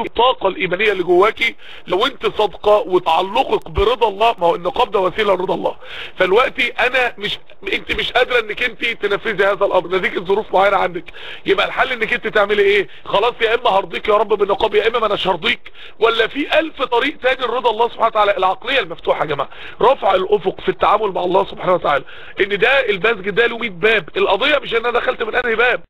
الطاقة الإيمانية اللي جواكي لو أنت صادقة وتعلقك برضا الله ما هو النقاب ده وسيلة لرضا الله. فالوقتي أنا مش أنت مش قادرة إنك أنت تنفذي هذا الأمر. نتيجة ظروف معينة عندك. يبقى الحل إنك أنت تعملي إيه؟ خلاص يا إما هرضيك يا رب بالنقاب يا إما ما اناش هرضيك. ولا في ألف طريق تاني لرضا الله سبحانه وتعالى؟ العقلية المفتوحة يا جماعة. رفع الأفق في التعامل مع الله سبحانه وتعالى. إن ده المسجد ده له 100 باب. القضية مش إن أنا دخلت من أنهي باب.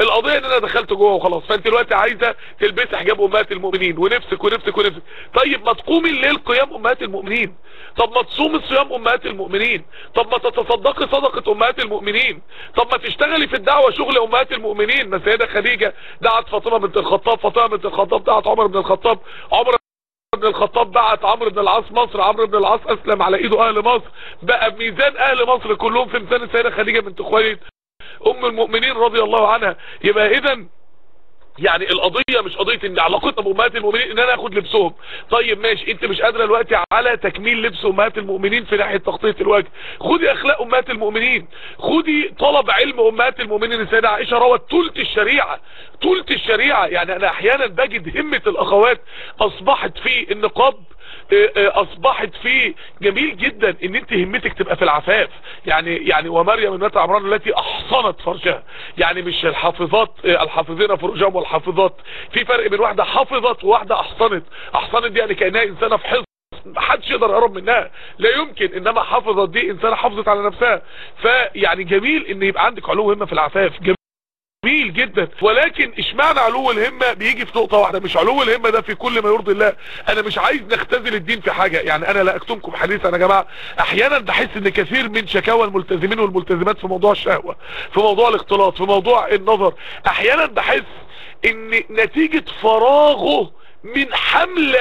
القضية إن أنا دخلت جوه وخلاص. فأنت دلوقتي عايزة تلبسي حجاب أمهات المؤمنين ونفسك ونفسك ونفسك. طيب ما تقومي الليل قيام أمهات المؤمنين. طب ما تصومي صيام أمهات المؤمنين. طب ما تتصدقي صدقة أمهات المؤمنين. طب ما تشتغلي في الدعوة شغل أمهات المؤمنين. ما السيدة خديجة دعت فاطمة بنت الخطاب فاطمة بنت الخطاب دعت عمر بن الخطاب. عمر بن الخطاب بعت عمرو بن العاص مصر. عمرو بن العاص أسلم على إيده أهل مصر. بقى بميزان أهل مصر كلهم في ميزان السيدة خديجة بنت خويلد. أم المؤمنين رضي الله عنها. يبقى اذا يعني القضية مش قضية إن علاقتنا بامهات المؤمنين إن أنا آخد لبسهم. طيب ماشي أنت مش قادرة دلوقتي على تكميل لبس أمهات المؤمنين في ناحية تغطية الوجه. خدي أخلاق أمهات المؤمنين. خدي طلب علم أمهات المؤمنين. السيدة عائشة روت تلت الشريعة تلت الشريعة. يعني أنا أحيانا بجد همة الأخوات أصبحت في النقاب أصبحت فيه جميل جدا إن أنت همتك تبقى في العفاف. يعني يعني ومريم ابنة عمران التي أحصنت فرجها يعني مش الحافظات الحافظين فروجهم والحافظات. في فرق بين واحدة حافظت وواحدة أحصنت. أحصنت دي يعني كأنها إنسانة في حفظ. محدش يقدر يقرب منها. لا يمكن إنما حافظت دي إنسانة حافظت على نفسها. فيعني جميل إن يبقى عندك علو همة في العفاف. جميل. جميل جدا. ولكن اشمعنى علو الهمة بيجي في نقطة واحدة؟ مش علو الهمة ده في كل ما يرضي الله. أنا مش عايز نختزل الدين في حاجة. يعني أنا لا أكتمكم حديثا يا جماعة. أحيانا بحس إن كثير من شكاوى الملتزمين والملتزمات في موضوع الشهوة في موضوع الاختلاط في موضوع النظر. أحيانا بحس إن نتيجة فراغه من حمل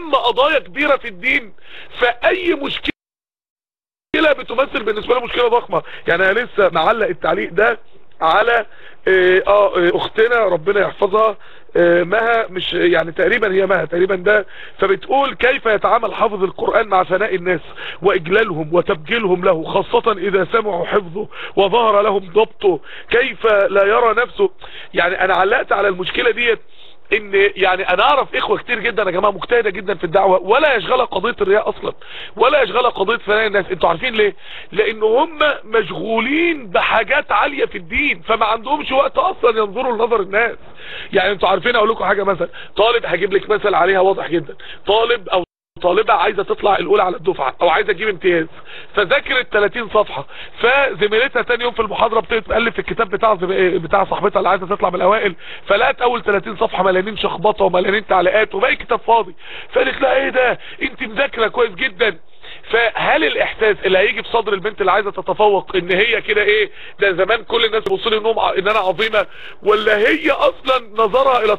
هم قضايا كبيرة في الدين. فأي مشكلة بتمثل بالنسبة له مشكلة ضخمة. يعني أنا لسه معلق التعليق ده على آه, آه أختنا ربنا يحفظها آه مها مش يعني تقريبا هي مها تقريبا ده فبتقول كيف يتعامل حافظ القرآن مع ثناء الناس وإجلالهم وتبجيلهم له خاصة إذا سمعوا حفظه وظهر لهم ضبطه كيف لا يرى نفسه؟ يعني أنا علقت على المشكلة ديت إن يعني أنا أعرف إخوة كتير جدا يا جماعة مجتهدة جدا في الدعوة ولا يشغلها قضية الرياء أصلا ولا يشغلها قضية فنان الناس. أنتوا عارفين ليه؟ لأن هم مشغولين بحاجات عالية في الدين فما عندهمش وقت أصلا ينظروا لنظر الناس. يعني أنتوا عارفين أقول لكم حاجة مثلا طالب هجيب لك مثل عليها واضح جدا. طالب أو طالبة عايزة تطلع الأولى على الدفعة أو عايزة تجيب امتياز فذاكرت 30 صفحة فزميلتها تاني يوم في المحاضرة بتقلب في الكتاب بتاع بتاع صاحبتها اللي عايزة تطلع من الأوائل فلقت أول 30 صفحة مليانين شخبطة ومليانين تعليقات وباقي الكتاب فاضي فقالت لها إيه ده؟ انت مذاكرة كويس جدا. فهل الإحساس اللي هيجي في صدر البنت اللي عايزة تتفوق إن هي كده إيه؟ ده زمان كل الناس يبصوا لي ان أنا عظيمة ولا هي أصلا نظرها إلى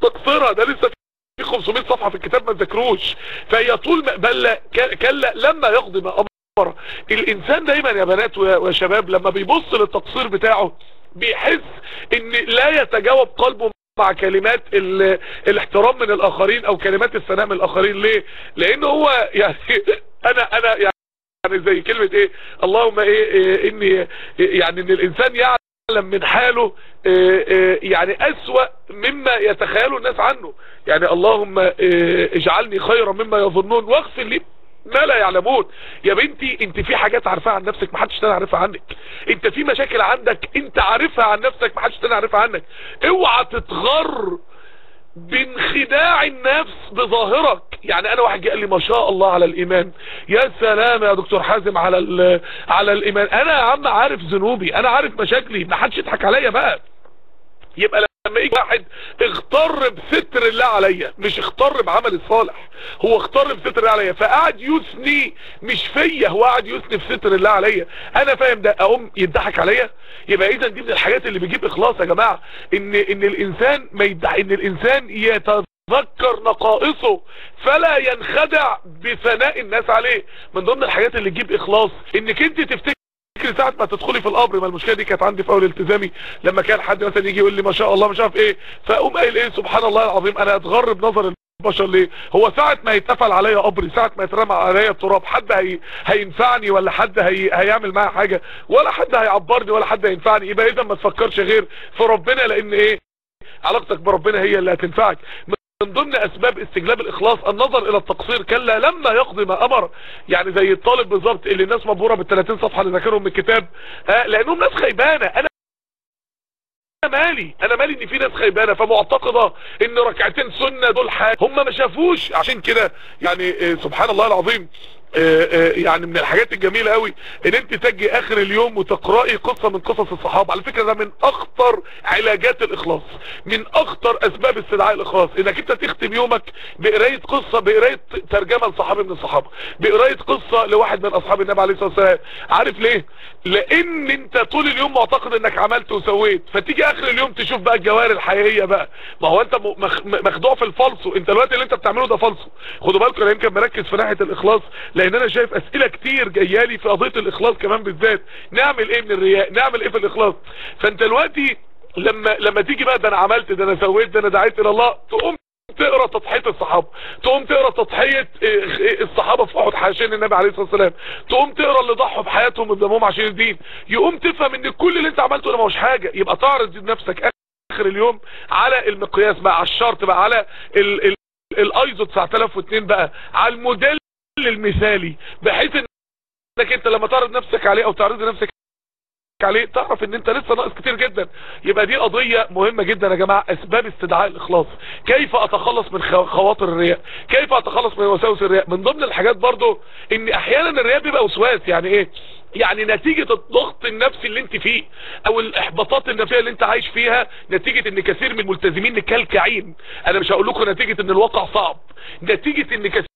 تقصيرها؟ ده لسه في 500 صفحة في الكتاب ما تذكروش. فهي طول ما بل كلا لما يقضي ما أمر. الإنسان دايما يا بنات وشباب لما بيبص للتقصير بتاعه بيحس إن لا يتجاوب قلبه مع كلمات الاحترام من الآخرين أو كلمات الثناء من الآخرين. ليه؟ لأن هو يعني أنا أنا يعني يعني زي كلمة إيه؟ اللهم إيه, إيه إني يعني إن الإنسان من حاله إيه إيه يعني أسوأ مما يتخيله الناس عنه. يعني اللهم اجعلني خيرا مما يظنون واغفر لي ما لا يعلمون. يا بنتي انت في حاجات عارفاها عن نفسك محدش تاني عارفها عنك. انت في مشاكل عندك انت عارفها عن نفسك محدش تاني عارفها عنك. اوعى تتغر بانخداع النفس بظاهرك. يعني أنا واحد قال لي ما شاء الله على الإيمان. يا سلام يا دكتور حازم على على الإيمان. أنا يا عم عارف ذنوبي. أنا عارف مشاكلي. ما حدش يضحك عليا بقى. يبقى لما يجي واحد اغتر بستر الله عليا مش اغتر بعمل الصالح هو اغتر بستر الله عليا فقعد يثني مش فيا هو قعد يثني بستر الله عليا أنا فاهم ده أقوم يضحك عليا؟ يبقى إذا دي من الحاجات اللي بتجيب إخلاص يا جماعة إن إن الإنسان ما يدعي إن الإنسان يتذكر نقائصه فلا ينخدع بثناء الناس عليه. من ضمن الحاجات اللي تجيب إخلاص إنك أنت تفتكر فكرة ساعة ما تدخلي في القبر ما المشكلة دي كانت عندي في أول التزامي لما كان حد مثلا يجي يقول لي ما شاء الله مش عارف إيه فأقوم قايل إيه سبحان الله العظيم أنا اتغر بنظر البشر ليه؟ هو ساعة ما يتقفل عليا قبري ساعة ما يترمى عليا التراب حد هي... هينفعني ولا حد هي... هيعمل معايا حاجة؟ ولا حد هيعبرني ولا حد هينفعني. يبقى اذا ما تفكرش غير في ربنا لأن إيه؟ علاقتك بربنا هي اللي هتنفعك. من ضمن أسباب استجلاب الإخلاص النظر إلى التقصير كلا لما يقضي ما أمر. يعني زي الطالب بالظبط اللي الناس مبهورة بال 30 صفحة اللي ذاكرهم من الكتاب. آه لأنهم ناس خيبانة. أنا مالي. أنا مالي إن في ناس خيبانة. فمعتقدة إن ركعتين سنة دول حاجة. هم ما شافوش. عشان كده يعني آه سبحان الله العظيم يعني من الحاجات الجميلة قوي إن أنت تجي آخر اليوم وتقرأي قصة من قصص الصحابة. على فكرة ده من أخطر علاجات الإخلاص من أخطر أسباب استدعاء الإخلاص. إنك أنت تختم يومك بقراية قصة بقراية ترجمة لصحابي من الصحابة بقراية قصة لواحد من أصحاب النبي عليه الصلاة والسلام. عارف ليه؟ لأن أنت طول اليوم معتقد إنك عملت وسويت. فتيجي آخر اليوم تشوف بقى الجوار الحقيقية بقى. ما هو أنت مخدوع في الفالصو أنت الوقت اللي أنت بتعمله ده فالصو خدوا بالكم أنا يمكن مركز في ناحية الإخلاص لأن أنا شايف أسئلة كتير جايالي في قضية الإخلاص كمان بالذات. نعمل إيه من الرياء نعمل إيه في الإخلاص؟ فأنت دلوقتي لما لما تيجي بقى ده أنا عملت ده أنا سويت ده أنا دعيت إلى الله تقوم تقرأ تضحية الصحابة. تقوم تقرأ تضحية الصحابة في أحد حاشين النبي عليه الصلاة والسلام. تقوم تقرأ اللي ضحوا بحياتهم بدمهم عشان الدين. يقوم تفهم إن كل اللي أنت عملته ده ما هوش حاجة. يبقى تعرض نفسك آخر اليوم على المقياس بقى على الشرط بقى على ال ال الآيزو 9002 بقى على الموديل المثالي بحيث إنك أنت لما تعرض نفسك عليه أو تعرض نفسك عليه تعرف إن أنت لسه ناقص كتير جدا. يبقى دي قضية مهمة جدا يا جماعة أسباب استدعاء الإخلاص. كيف أتخلص من خواطر الرياء؟ كيف أتخلص من وساوس الرياء؟ من ضمن الحاجات برضو إن أحيانا الرياء بيبقى وسواس يعني إيه؟ يعني نتيجة الضغط النفسي اللي أنت فيه أو الإحباطات النفسية اللي أنت عايش فيها نتيجة إن كثير من الملتزمين كالكعين أنا مش هقول لكم نتيجة إن الواقع صعب. نتيجة إن كثير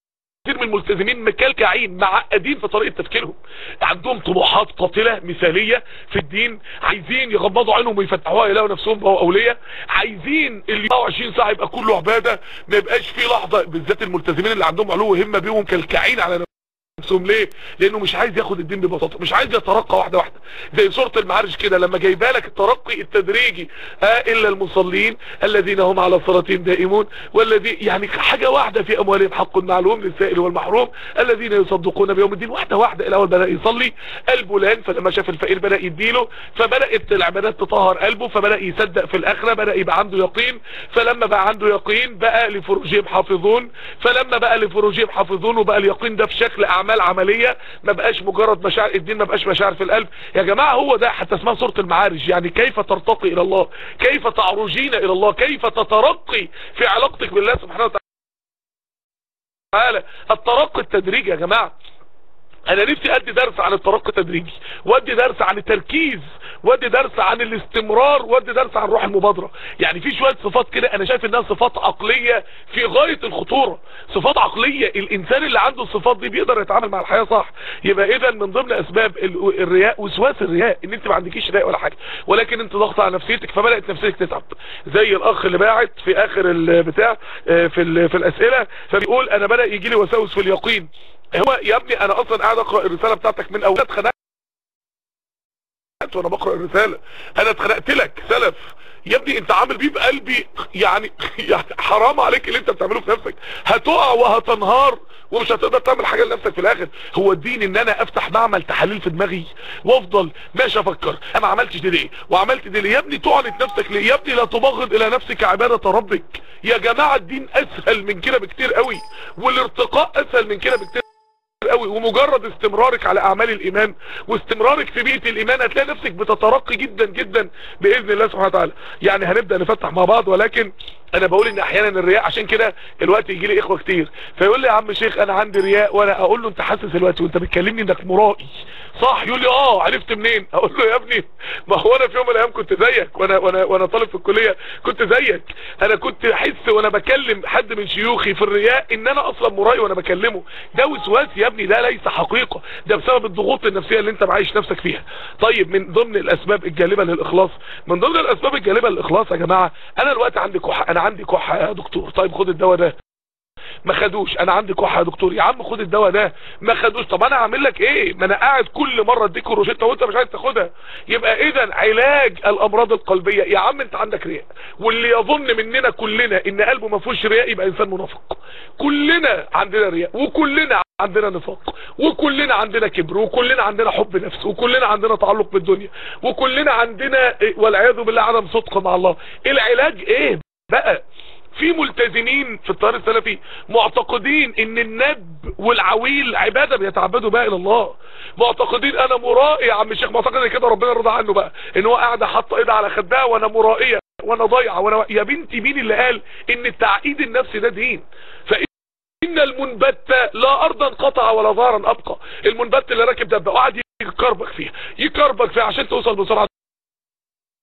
كتير من الملتزمين مكلكعين معقدين في طريقة تفكيرهم. عندهم طموحات قاتلة مثالية في الدين عايزين يغمضوا عينهم ويفتحوها يلاقوا نفسهم بقوا أولياء. عايزين اللي 24 ساعة يبقى كله عبادة ما يبقاش في لحظة. بالذات الملتزمين اللي عندهم علو همة بيهم كالكعين على نفسهم ليه؟ لأنه مش عايز ياخد الدين ببساطة مش عايز يترقى واحدة واحدة. زي سوره المعارج كده لما جايبة لك الترقي التدريجي آه إلا المصلين الذين هم على صلاتهم دائمون والذي يعني حاجة واحدة في أموالهم حق معلوم للسائل والمحروم الذين يصدقون بيوم الدين. واحدة واحدة الأول بدا يصلي قلبه لأن فلما شاف الفقير بدأ يديله فبدات العبادات تطهر قلبه فبدأ يصدق في الأخرة بدأ يبقى عنده يقين فلما بقى عنده يقين بقى لفروجهم حافظون فلما بقى لفروجهم حافظون وبقى اليقين ده في شكل أعمال أعمال عملية ما بقاش مجرد مشاعر الدين ما بقاش مشاعر في القلب. يا جماعة هو ده حتى اسمها سورة المعارج. يعني كيف ترتقي إلى الله؟ كيف تعرجين إلى الله؟ كيف تترقي في علاقتك بالله سبحانه وتعالى؟ الترقي التدريجي يا جماعة. أنا نفسي أدي درس عن الترقي التدريجي وأدي درس عن التركيز وأدي درس عن الاستمرار وأدي درس عن روح المبادرة. يعني في شوية صفات كده أنا شايف إنها صفات عقلية في غاية الخطورة. صفات عقلية الإنسان اللي عنده الصفات دي بيقدر يتعامل مع الحياة صح. يبقى اذا من ضمن أسباب الرياء وسواس الرياء إن أنت ما عندكيش رياء ولا حاجة. ولكن أنت ضغط على نفسيتك فبدأت نفسيتك تتعب. زي الأخ اللي باعت في آخر البتاع في في الأسئلة فبيقول أنا بدأ يجي لي وساوس في اليقين. هو يا ابني أنا أصلا قاعد اقرا الرسالة بتاعتك من أول. اتخنقت. وأنا بقرأ الرسالة. أنا اتخنقت لك سلف. يا ابني أنت عامل بيه بقلبي. يعني يعني حرام عليك اللي أنت بتعمله في نفسك. هتقع وهتنهار ومش هتقدر تعمل حاجة لنفسك في الآخر. هو الدين إن أنا أفتح معمل تحاليل في دماغي وأفضل ماشي أفكر. أنا ما عملتش دي ليه؟ وعملت دي ليه؟ يا ابني تعند نفسك ليه؟ يا ابني لا تبغض إلى نفسك عبادة ربك. يا جماعة الدين أسهل من كده بكتير قوي. والارتقاء أسهل من كده بكتير قوي ومجرد استمرارك على أعمال الإيمان واستمرارك في بيئة الإيمان هتلاقي نفسك بتترقي جدا جدا بإذن الله سبحانه وتعالى. يعني هنبدأ نفتح مع بعض ولكن أنا بقول إن أحيانا الرياء عشان كده الوقت يجي لي إخوة كتير. فيقول لي يا عم شيخ أنا عندي رياء وأنا أقول له أنت حاسس الوقت وأنت بتكلمني إنك مرائي. صح. يقول لي آه عرفت منين؟ أقول له يا ابني ما هو أنا في يوم من الأيام كنت زيك وأنا وأنا وأنا طالب في الكلية كنت زيك. أنا كنت أحس وأنا بكلم حد من شيوخي في الرياء إن أنا أصلا مرائي وأنا بكلمه. ده وسواس يا ابني ده ليس حقيقة. ده بسبب الضغوط النفسية اللي أنت معيش نفسك فيها. طيب من ضمن الأسباب الجالبة للإخلاص من ضمن الأسباب الجالبة للإخلاص يا جماعة أنا الوقت عندي كحة أنا عندي كحة يا دكتور. طيب خد الدواء ده. ما خدوش. أنا عندي كحة يا دكتور. يا عم خد الدواء ده. ما خدوش. طب أنا أعمل لك إيه؟ ما أنا قاعد كل مرة أديك روشته وأنت مش عايز تاخدها. يبقى إذا علاج الأمراض القلبية. يا عم أنت عندك رياء. واللي يظن مننا كلنا إن قلبه ما فيهوش رياء يبقى إنسان منافق. كلنا عندنا رياء. وكلنا عندنا نفاق. وكلنا عندنا كبر. وكلنا عندنا حب نفس. وكلنا عندنا تعلق بالدنيا. وكلنا عندنا والعياذ بالله عدم صدق مع الله. العلاج إيه بقى؟ في ملتزمين في الطيار السلفي معتقدين إن الند والعويل عبادة بيتعبدوا بقى إلى الله. معتقدين أنا مرائي يا عم الشيخ معتقد كده ربنا رضى عنه بقى إن هو قاعد حاطة ايدها على خدها وأنا مرائية وأنا ضايعة وأنا يا بنتي مين اللي قال إن التعقيد النفسي ده دين؟ فإن المنبت لا أرضا قطع ولا ظهرا أبقى. المنبت اللي راكب دبة وقعد يكربك فيها يكربك فيها عشان توصل بسرعة.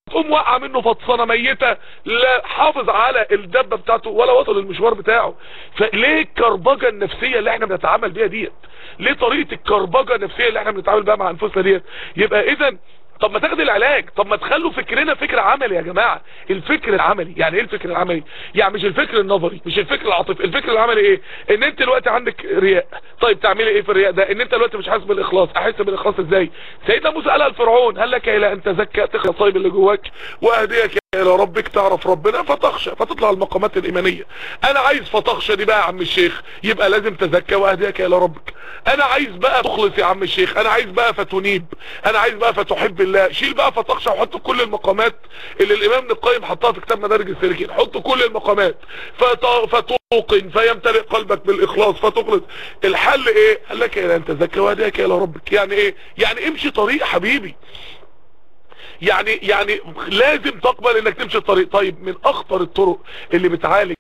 تقوم وقع منه فطسانه ميتة لا حافظ على الدبة بتاعته ولا وصل المشوار بتاعه. فليه الكربجة النفسية اللي إحنا بنتعامل بيها ديت؟ ليه طريقة الكربجة النفسية اللي إحنا بنتعامل بيها مع أنفسنا ديت؟ يبقى اذا طب ما تاخد العلاج. طب ما تخلوا فكرنا فكر عملي يا جماعة. الفكر العملي. يعني إيه الفكر العملي؟ يعني مش الفكر النظري مش الفكر العاطفي. الفكر العملي إيه؟ إن أنت دلوقتي عندك رياء. طيب تعملي إيه في الرياء ده؟ إن أنت دلوقتي مش حاسس بالإخلاص. أحس بالإخلاص إزاي؟ سيدنا موسى قالها لفرعون هل لك إلى أن تزكى؟ تخلص الطيب اللي جواك. وأهديك إلى ربك تعرف ربنا فتخشى فتطلع المقامات الإيمانية. أنا عايز فتخشى دي بقى يا عم الشيخ. يبقى لازم تزكى وأهديك إلى ربك. أنا عايز بقى تخلص يا عم الشيخ. أنا عايز بقى فتنيب. أنا عايز بقى فتحب الله. شيل بقى فتخشى وحط كل المقامات اللي الإمام ابن القيم حطها في كتاب مدارج السالكين. حط كل المقامات. فتوقن فيمتلئ قلبك بالإخلاص فتخلص. الحل إيه؟ قال لك إلى ان تزكى وأهديك إلى ربك. يعني إيه؟ يعني امشي طريق حبيبي. يعني يعني لازم تقبل انك تمشي الطريق. طيب من اخطر الطرق اللي بتعالج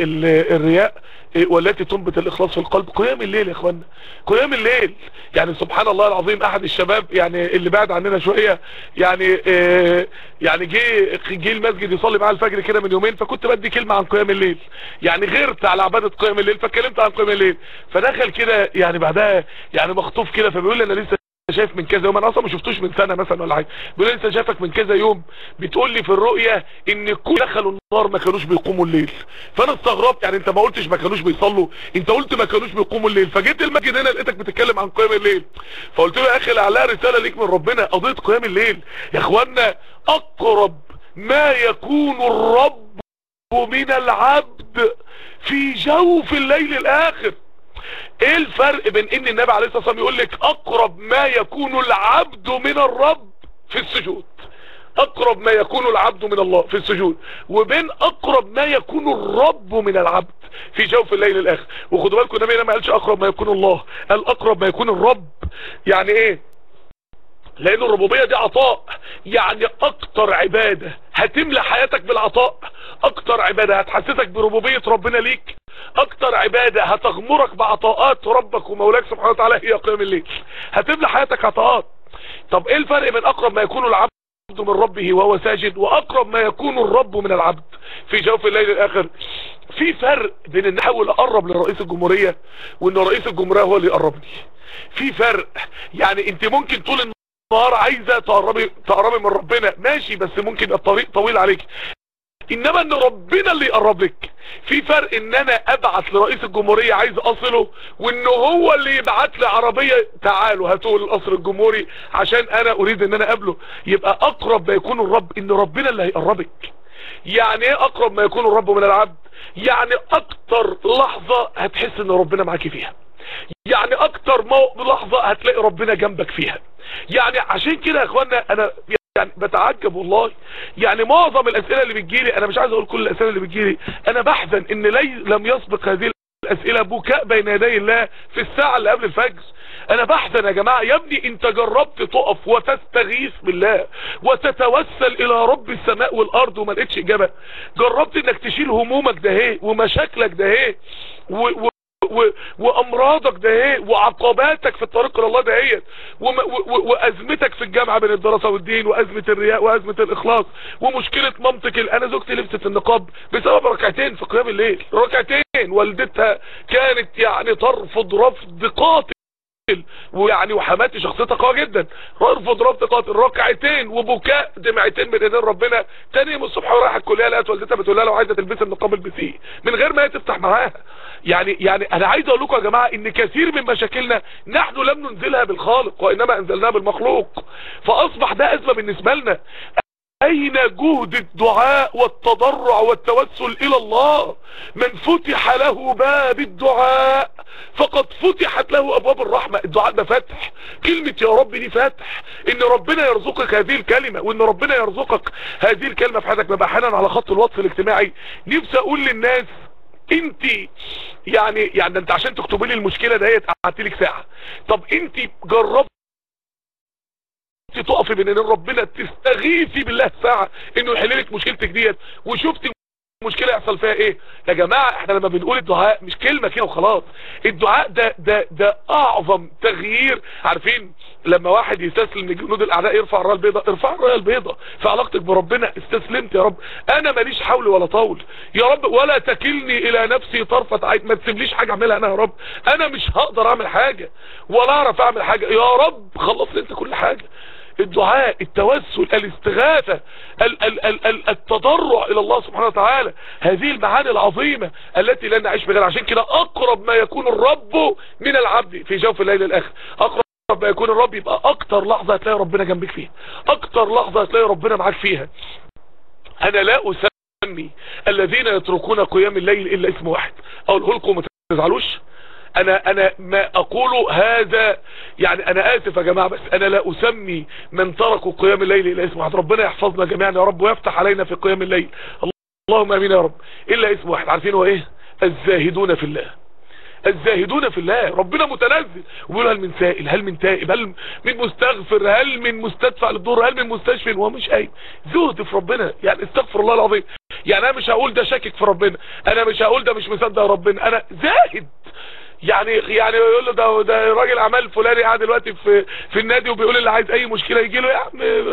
الرياء والتي تنبت الإخلاص في القلب؟ قيام الليل يا إخوانا. قيام الليل. يعني سبحان الله العظيم أحد الشباب يعني اللي بعد عننا شوية يعني آه يعني جه جه المسجد يصلي معاه الفجر كده من يومين فكنت بدي كلمة عن قيام الليل. يعني غيرت على عبادة قيام الليل فاتكلمت عن قيام الليل. فدخل كده يعني بعدها يعني مخطوف كده فبيقول لي أنا لسه شايف من كذا يوم أنا أصلا ما شفتوش من سنة مثلا ولا حاجة. بيقول لي شايفك من كذا يوم بتقول لي في الرؤية ان كل دخلوا النار ما كانوش بيقوموا الليل. فانا استغربت يعني انت ما قلتش ما كانوش بيصلوا انت قلت ما كانوش بيقوموا الليل. فجيت المسجد هنا لقيتك بتتكلم عن قيام الليل. فقلت له يا أخي لعلها رسالة ليك من ربنا قضية قيام الليل. يا اخوانا اقرب ما يكون الرب من العبد في جوف الليل الآخر. إيه الفرق بين ان النبي عليه الصلاة والسلام يقول لك اقرب ما يكون العبد من الرب في السجود؟ اقرب ما يكون العبد من الله في السجود. وبين اقرب ما يكون الرب من العبد في جوف الليل الآخر. وخدوا بالكم النبي ما قالش اقرب ما يكون الله قال اقرب ما يكون الرب. يعني إيه؟ لأن الربوبية دي عطاء. يعني أكتر عبادة هتملى حياتك بالعطاء أكتر عبادة هتحسسك بربوبية ربنا ليك. أكتر عبادة هتغمرك بعطاءات ربك ومولاك سبحانه وتعالى هي قيام الليل. هتملى حياتك عطاءات طب إيه الفرق بين أقرب ما يكون العبد من ربه وهو ساجد وأقرب ما يكون الرب من العبد في جوف الليل الآخر؟ في فرق بين إن أحاول أقرب لرئيس الجمهورية وإن رئيس الجمهورية هو اللي يقربني. في فرق يعني أنت ممكن طول النهار عايزة تقربي تقربي من ربنا ماشي بس ممكن الطريق طويل عليك. إنما إن ربنا اللي يقرب لك في فرق إن أنا ابعت لرئيس الجمهورية عايز أصله وإن هو اللي يبعت لي عربية تعالوا هاتوا القصر الجمهوري عشان أنا أريد إن أنا أقابله. يبقى أقرب ما يكون الرب إن ربنا اللي هيقربك. يعني إيه أقرب ما يكون الرب من العبد؟ يعني أكتر لحظة هتحس إن ربنا معاكي فيها. يعني أكتر لحظة هتلاقي ربنا جنبك فيها. يعني عشان كده يا إخوانا أنا يعني بتعجب والله. يعني معظم الأسئلة اللي بتجيلي أنا مش عايز أقول كل الأسئلة اللي بتجيلي أنا بحزن إن لي لم يسبق هذه الأسئلة بكاء بين يدي الله في الساعة اللي قبل الفجر. أنا بحزن يا جماعة. يا ابني أنت جربت تقف وتستغيث بالله وتتوسل إلى رب السماء والأرض وما لقيتش إجابة. جربت إنك تشيل همومك ده إيه ومشاكلك ده إيه و... وامراضك ده إيه وعقباتك في الطريق إلى الله ده إيه. وازمتك في الجامعة بين الدراسة والدين وازمة الرياء وازمة الاخلاص ومشكلة مامتك أنا زوجتي لبست النقاب بسبب ركعتين في قيام الليل ركعتين والدتها كانت يعني ترفض رفض قاطع ويعني وحماتي شخصيتها قوية جدا. ارفض ربط قاتل ركعتين وبكاء دمعتين من ايدين ربنا. تاني يوم الصبح ورايحه الكلية لقيت والدتها بتقول لها لو عايزة تلبسي النقاب البسيه من غير ما هي تفتح معاها. يعني يعني أنا عايز أقول لكم يا جماعة إن كثير من مشاكلنا نحن لم ننزلها بالخالق وإنما أنزلناها بالمخلوق. فأصبح ده أزمة بالنسبة لنا. أين جهد الدعاء والتضرع والتوسل إلى الله؟ من فتح له باب الدعاء فقد فتحت له أبواب الرحمة. الدعاء ده فتح. كلمة يا رب دي فتح. إن ربنا يرزقك هذه الكلمة وإن ربنا يرزقك هذه الكلمة في حياتك. ببقى أحيانا على خط الوصف الاجتماعي. نفسي أقول للناس أنت يعني يعني أنت عشان تكتبي لي المشكلة ديت قعدت لك ساعة. طب أنت جربت تقفي بين ايدين ربنا تستغيثي بالله ساعة انه يحل لك مشكلتك ديت وشفتي المشكلة يحصل فيها إيه؟ يا جماعة إحنا لما بنقول الدعاء مش كلمة كده وخلاص. الدعاء ده ده ده اعظم تغيير. عارفين لما واحد يستسلم لجنود الأعداء يرفع الرايه البيضاء؟ ارفع الرايه البيضاء في علاقتك بربنا. استسلمت يا رب. أنا ماليش حول ولا طول يا رب ولا تكلني إلى نفسي طرفة عين. ما تسيبليش حاجة أعملها أنا يا رب. أنا مش هقدر أعمل حاجة ولا أعرف أعمل حاجة. يا رب خلص أنت كل حاجة. الدعاء التوسل الاستغاثة ال ال ال ال التضرع إلى الله سبحانه وتعالى. هذه المعاني العظيمة التي لا نعيش بغير عشان كده أقرب ما يكون الرب من العبد في جوف الليل الآخر. أقرب ما يكون الرب يبقى أكتر لحظة هتلاقي ربنا جنبك فيها. أكتر لحظة هتلاقي ربنا معاك فيها. أنا لا أسمي الذين يتركون قيام الليل إلا اسم واحد. أقوله لكم ما تزعلوش. أنا أنا ما اقوله هذا يعني أنا آسف يا جماعة بس أنا لا أسمي من تركوا قيام الليل إلى اسم واحد ربنا يحفظنا جميعا يا رب ويفتح علينا في قيام الليل. اللهم آمين يا رب. إلا اسم واحد. عارفين هو إيه؟ الزاهدون في الله. الزاهدون في الله. ربنا متنزل وبيقول هل من سائل؟ هل من تائب؟ هل من مستغفر؟ هل من مستدفع للدور؟ هل من مستشفى وهو مش قايم. زهد في ربنا. يعني استغفر الله العظيم. يعني أنا مش هقول ده شاكك في ربنا. أنا مش هقول ده مش مصدق ربنا. أنا زاهد. يعني يعني يقول له ده ده راجل اعمال فلاني قاعد دلوقتي في في النادي وبيقول اللي عايز أي مشكلة يجي له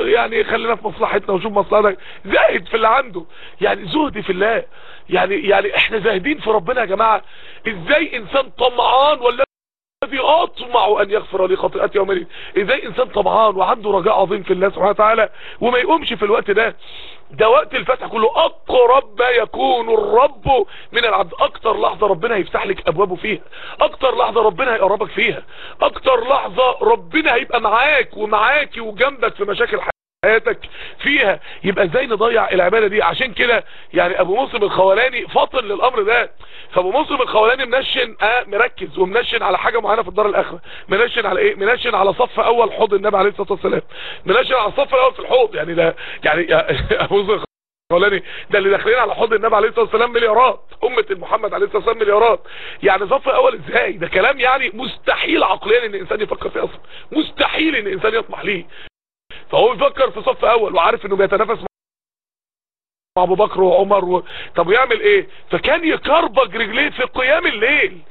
يعني خلينا في مصلحتنا وشوف مصلحتك. زاهد في اللي عنده. يعني زهد في الله. يعني يعني إحنا زاهدين في ربنا يا جماعة. إزاي إنسان طمعان ولا الذي أطمع أن يغفر لي خطيئتي يوم الدين إزاي إنسان طمعان وعنده رجاء عظيم في الله سبحانه وتعالى وما يقومش في الوقت ده ده وقت الفتح كله. أقرب ما يكون الرب من العبد. أكتر لحظة ربنا هيفتح لك ابوابه فيها. أكتر لحظة ربنا هيقربك فيها. أكتر لحظة ربنا هيبقى معاك ومعاكي وجنبك في مشاكل حياتك. فيها يبقى إزاي نضيع العبادة دي؟ عشان كده يعني أبو مسلم الخولاني فاطن للأمر ده. فأبو مسلم الخولاني منشن آه مركز ومنشن على حاجة معينة في الدار الآخرة. منشن على إيه؟ منشن على صف أول حوض النبي عليه الصلاة والسلام. منشن على الصف الأول في الحوض. يعني ده يعني أبو مسلم الخولاني ده اللي داخلين على حوض النبي عليه الصلاة والسلام مليارات. أمة محمد عليه الصلاة والسلام مليارات. يعني صف أول إزاي؟ ده كلام يعني مستحيل عقليا إن الانسان يفكر فيه أصلا. مستحيل إن الانسان يطمح ليه. فهو بيفكر في صف أول وعارف إنه بيتنافس مع أبو بكر وعمر و... طب يعمل إيه؟ فكان يكربج رجليه في قيام الليل.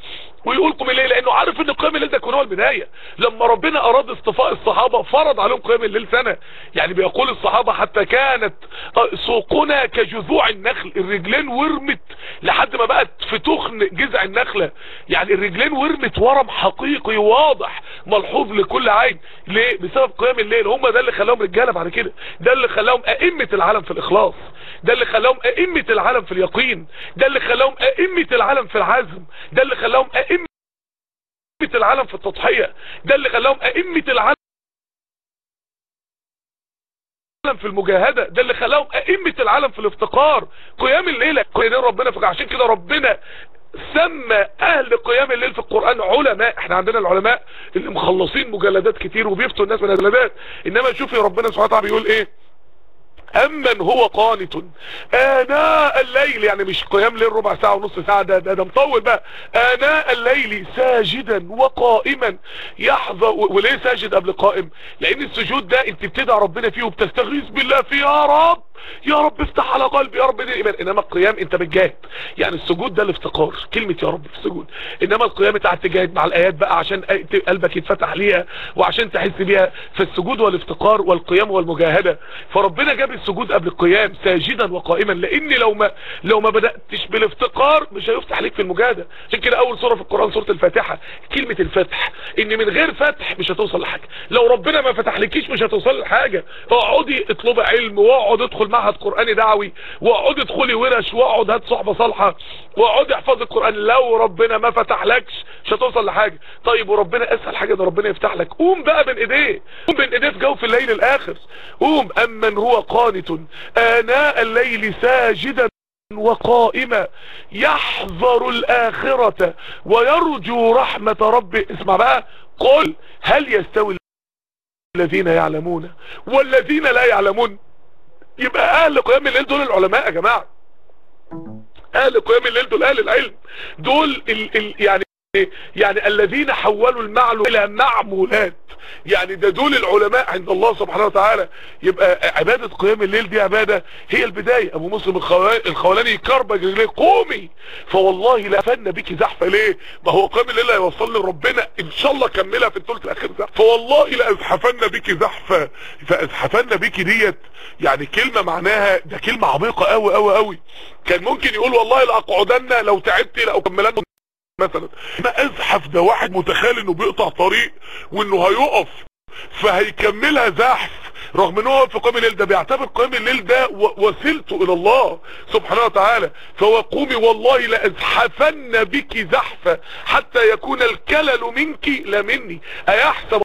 ويقول قم الليل لأنه عارف إن قيام الليل ده يكون هو البداية. لما ربنا أراد اصطفاء الصحابة فرض عليهم قيام الليل سنة. يعني بيقول الصحابة حتى كانت سوقنا كجذوع النخل. الرجلين ورمت لحد ما بقت في تخن جذع النخلة. يعني الرجلين ورمت ورم حقيقي واضح ملحوظ لكل عين. ليه؟ بسبب قيام الليل. هم ده اللي خلاهم رجالة بعد كده. ده اللي خلاهم أئمة العالم في الإخلاص. ده اللي خلاهم أئمة العالم في اليقين. ده اللي خلاهم أئمة العالم في العزم. ده اللي خلاهم أئمة العالم في التضحية. ده اللي خلاهم أئمة العالم في المجاهدة. ده اللي خلاهم أئمة العالم في الافتقار. قيام الليلة قيام ربنا عشان كده ربنا سمى أهل قيام الليل في القرآن علماء. إحنا عندنا العلماء اللي مخلصين مجلدات كتير وبيفتوا الناس من المجلدات. إنما شوفي ربنا سبحانه وتعالى بيقول إيه؟ امن هو قانت. آناء الليل يعني مش قيام ليل ربع ساعة ونص ساعة ده, ده, ده مطول بقى. آناء الليل ساجدا وقائما يحظى وليه ساجد قبل قائم؟ لأن السجود ده أنت بتدعى ربنا فيه وبتستغيث بالله فيه يا رب. يا رب افتح على قلبي يا رب دي الايمان إنما القيام أنت بتجاهد يعني السجود ده الافتقار. كلمة يا رب في السجود. إنما القيام أنت تجاهد مع الآيات بقى عشان قلبك يتفتح ليها وعشان تحس بيها. فالسجود والافتقار والقيام والمجاهدة فربنا جاب السجود قبل القيام ساجدا وقائما. لأن لو ما لو ما بدأتش بالافتقار مش هيفتح ليك في المجاهدة. عشان كده أول سورة في القرآن سورة الفاتحة. كلمة الفتح. إن من غير فتح مش هتوصل لحاجة. لو ربنا ما فتحلكيش مش هتوصل لحاجة. اقعدي اطلبي علم واقعد ادخل معهد قرآني دعوي واقعدي ادخلي ورش واقعد هات صحبة صالحة واقعدي احفظي القرآن. لو ربنا ما فتحلكش مش هتوصل لحاجة. طيب وربنا اسهل حاجة ده ربنا يفتح لك. قوم بقى بين إيديه. قوم بين إيديه في جوف الليل الآخر. قوم أمن هو قانت آناء الليل ساجدا وقائما يحذر الآخرة ويرجو رحمة ربه اسمع بقى. قل هل يستوي الذين يعلمون؟ والذين لا يعلمون. يبقى أهل قيام الليل دول العلماء يا جماعة. أهل قيام الليل دول أهل العلم. دول ال ال يعني يعني الذين حولوا المعلوم إلى معمولات يعني ده دول العلماء عند الله سبحانه وتعالى. يبقى عبادة قيام الليل دي عبادة هي البداية. أبو مسلم الخولاني يكربج رجليه قومي. فوالله لا فن بك زحفة ليه؟ ما هو قيام الليل هيوصل لربنا. إن شاء الله كملها في الثلث الأخير. زحفة فوالله لا أزحفن بك زحفة فأزحفن بك ديت. يعني كلمة معناها ده كلمة عميقة قوي قوي قوي كان ممكن يقول والله لأقعدن لو تعبت لأكملن مثلا. ما أزحف ده واحد متخيل إنه بيقطع طريق وإنه هيقف فهيكملها زحف رغم ان هو في قيام الليل ده بيعتبر قيام الليل ده وسيلته إلى الله سبحانه وتعالى. فهو قومي والله لأزحفن بك زحفة حتى يكون الكلل منك لا مني أيحسب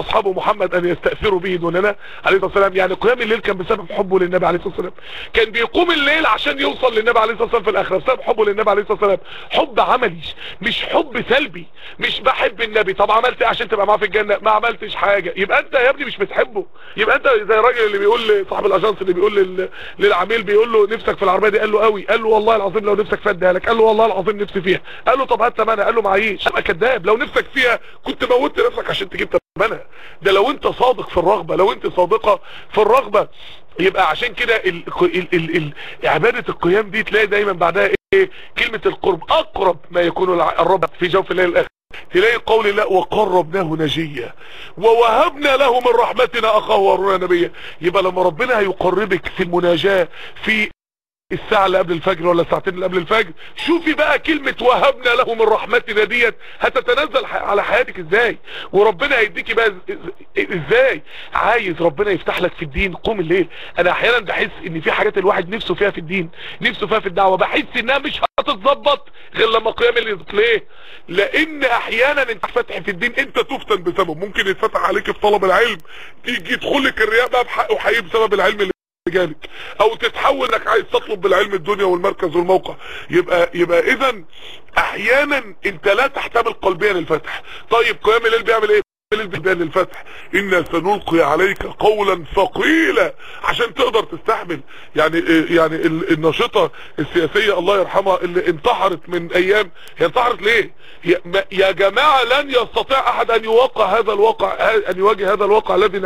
أصحاب محمد أن يستأثروا به دوننا عليه الصلاة والسلام. يعني قيام الليل كان بسبب حبه للنبي عليه الصلاة والسلام. كان بيقوم الليل عشان يوصل للنبي عليه الصلاة والسلام في الآخرة بسبب حبه للنبي عليه الصلاة والسلام. حب عملي مش حب سلبي مش بحب النبي. طب عملت إيه عشان تبقى معاه في الجنة؟ ما عملتش حاجة. يبقى أنت يا ابني مش بتحبه. يبقى أنت زي الراجل اللي بيقول صاحب الاجانس اللي بيقول لل... للعميل بيقول له نفسك في العربية دي؟ قال له قوي. قال له والله العظيم لو نفسك فدها لك. قال له والله العظيم نفسي فيها. قال له طب هات ثمنها قال له معيش. ابقى كذاب لو نفسك فيها كنت موتت نفسك عشان تجيب ثمنها ده لو انت صادق في الرغبة لو انت صادقة في الرغبة يبقى عشان كده ال... ال... ال... ال... عبادة القيام دي تلاقي دايما بعدها إيه؟ كلمة القرب. أقرب ما يكون الرب في جوف الليل الآخر. تلاقي قول الله وقربناه نجيا. ووهبنا له من رحمتنا أخاه وأرنا نبيا. يبقى لما ربنا هيقربك في المناجاة في الساعة اللي قبل الفجر ولا الساعتين اللي قبل الفجر. شوفي بقى كلمة وهبنا له من رحمتنا ديت. هتتنزل على حياتك إزاي؟ وربنا هيديكي بقى إزاي؟ عايز ربنا يفتح لك في الدين. قوم الليل. أنا أحيانا بحس إن في حاجات الواحد نفسه فيها في الدين نفسه فيها في الدعوة. بحس إنها مش هتتظبط غير لما قيام الليل ليه لأن أحيانا أنت فتح في الدين أنت تفتن بسبب ممكن يتفتح عليك في طلب العلم. تيجي يدخلك الرياء بقى بحقه حقيقي بسبب العلم اللي جالك أو تتحول انك عايز تطلب بالعلم الدنيا والمركز والموقع. يبقى يبقى اذا أحيانا أنت لا تحتمل قلبيا الفتح. طيب قيام الليل بيعمل إيه؟ بيان للفتح إنا سنلقي عليك قولا ثقيلا عشان تقدر تستحمل. يعني يعني الناشطة السياسية الله يرحمها اللي انتحرت من أيام. هي انتحرت ليه؟ يا جماعة لن يستطيع أحد أن يوقع هذا الواقع أن يواجه هذا الواقع الذي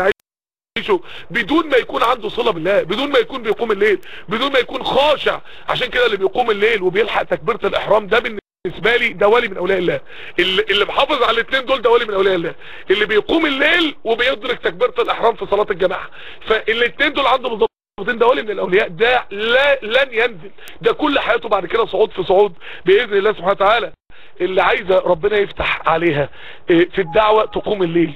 نعيش بدون ما يكون عنده صلة بالله بدون ما يكون بيقوم الليل بدون ما يكون خاشع. عشان كده اللي بيقوم الليل وبيلحق تكبيرة الإحرام ده بالنسبة لي ده ولي من أولياء الله. اللي, محافظ على الاثنين دول ده ولي من أولياء الله. اللي بيقوم الليل وبيدرك تكبيرة الإحرام في صلاة الجماعة. فالاثنين دول عنده بالظبط ده ولي من الأولياء. ده لا لن ينزل. ده كل حياته بعد كده صعود في صعود بإذن الله سبحانه وتعالى. اللي عايزة ربنا يفتح عليها في الدعوة تقوم الليل.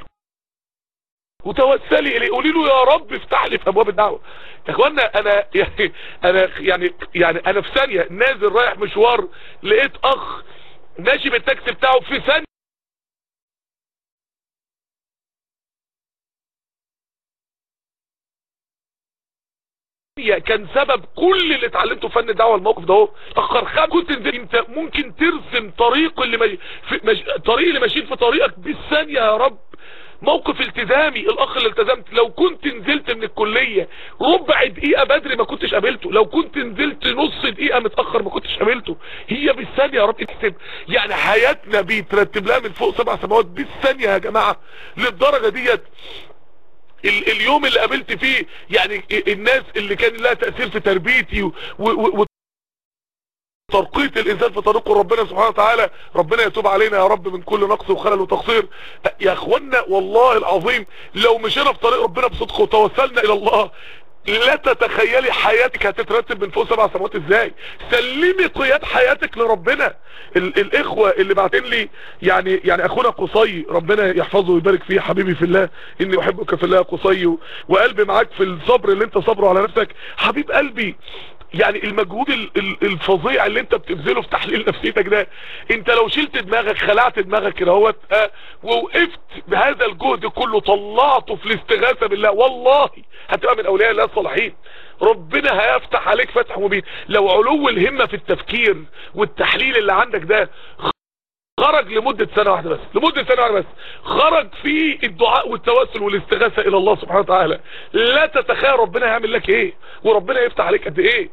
وتوسلي إليه. قولي له يا رب افتح لي في أبواب الدعوة. يا إخوانا أنا يعني أنا يعني يعني أنا في ثانية. نازل رايح مشوار لقيت أخ ماشي بالتاكسي بتاعه في ثانية. كان سبب كل اللي اتعلمته فن الدعوة الموقف ده اهو أخر خم كنت انت ممكن ترسم طريق اللي مج... في مج... طريق اللي ماشيين في طريقك بالثانية يا رب. موقف التزامي. الأخ اللي التزمت لو كنت نزلت من الكلية ربع دقيقة بدري ما كنتش قابلته. لو كنت نزلت نص دقيقة متأخر ما كنتش قابلته. هي بالثانية يا رب تحسب يعني حياتنا بيترتب لها من فوق سبع سماوات بالثانية يا جماعة. للدرجة ديت ال اليوم اللي قابلت فيه يعني الناس اللي كان لها تأثير في تربيتي ترقية الانسان في طريقه ربنا سبحانه وتعالى. ربنا يتوب علينا يا رب من كل نقص وخلل وتقصير. يا اخوانا والله العظيم لو مشينا في طريق ربنا بصدق وتوسلنا إلى الله لا تتخيلي حياتك هتترتب من فوق سبع سماوات. إزاي؟ سلمي قياد حياتك لربنا. ال الإخوة اللي بعتين لي يعني يعني أخونا قصي ربنا يحفظه ويبارك فيه. حبيبي في الله إني أحبك في الله قصي وقلبي معاك في الصبر اللي أنت صبره على نفسك. حبيب قلبي يعني المجهود الفظيع اللي انت بتبذله في تحليل نفسيتك ده انت لو شلت دماغك خلعت دماغك كده اهوت آه ووقفت بهذا الجهد كله طلعته في الاستغاثة بالله والله هتبقى من أولياء الله الصالحين. ربنا هيفتح عليك فتح مبين. لو علو الهمة في التفكير والتحليل اللي عندك ده خرج لمدة سنة واحدة بس لمدة سنة واحدة بس. خرج في الدعاء والتوسل والاستغاثة إلى الله سبحانه وتعالى. لا تتخيل ربنا هيعمل لك إيه وربنا يفتح عليك قد إيه.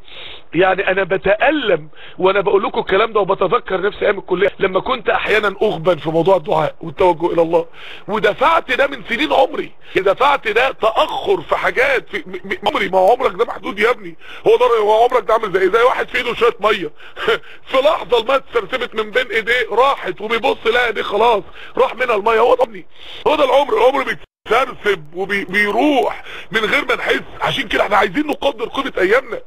يعني أنا بتألم وأنا بقول لكم الكلام ده وبتذكر نفسي أيام الكلية. لما كنت أحيانا أغبن في موضوع الدعاء والتوجه إلى الله ودفعت ده من سنين عمري. دفعت ده تأخر في حاجات في عمري. ما عمرك ده محدود يا ابني. هو ده هو عمرك ده عامل زي زي واحد في إيده شوية مية. في لحظة الميه اتسرسبت من بين إيديه راحت وبيبص لا دي خلاص راح منها المية. هو ده هو ده العمر العمر بيتسرسب وبيروح من غير ما نحس. عشان كده إحنا عايزين نقدر قيمة أيامنا.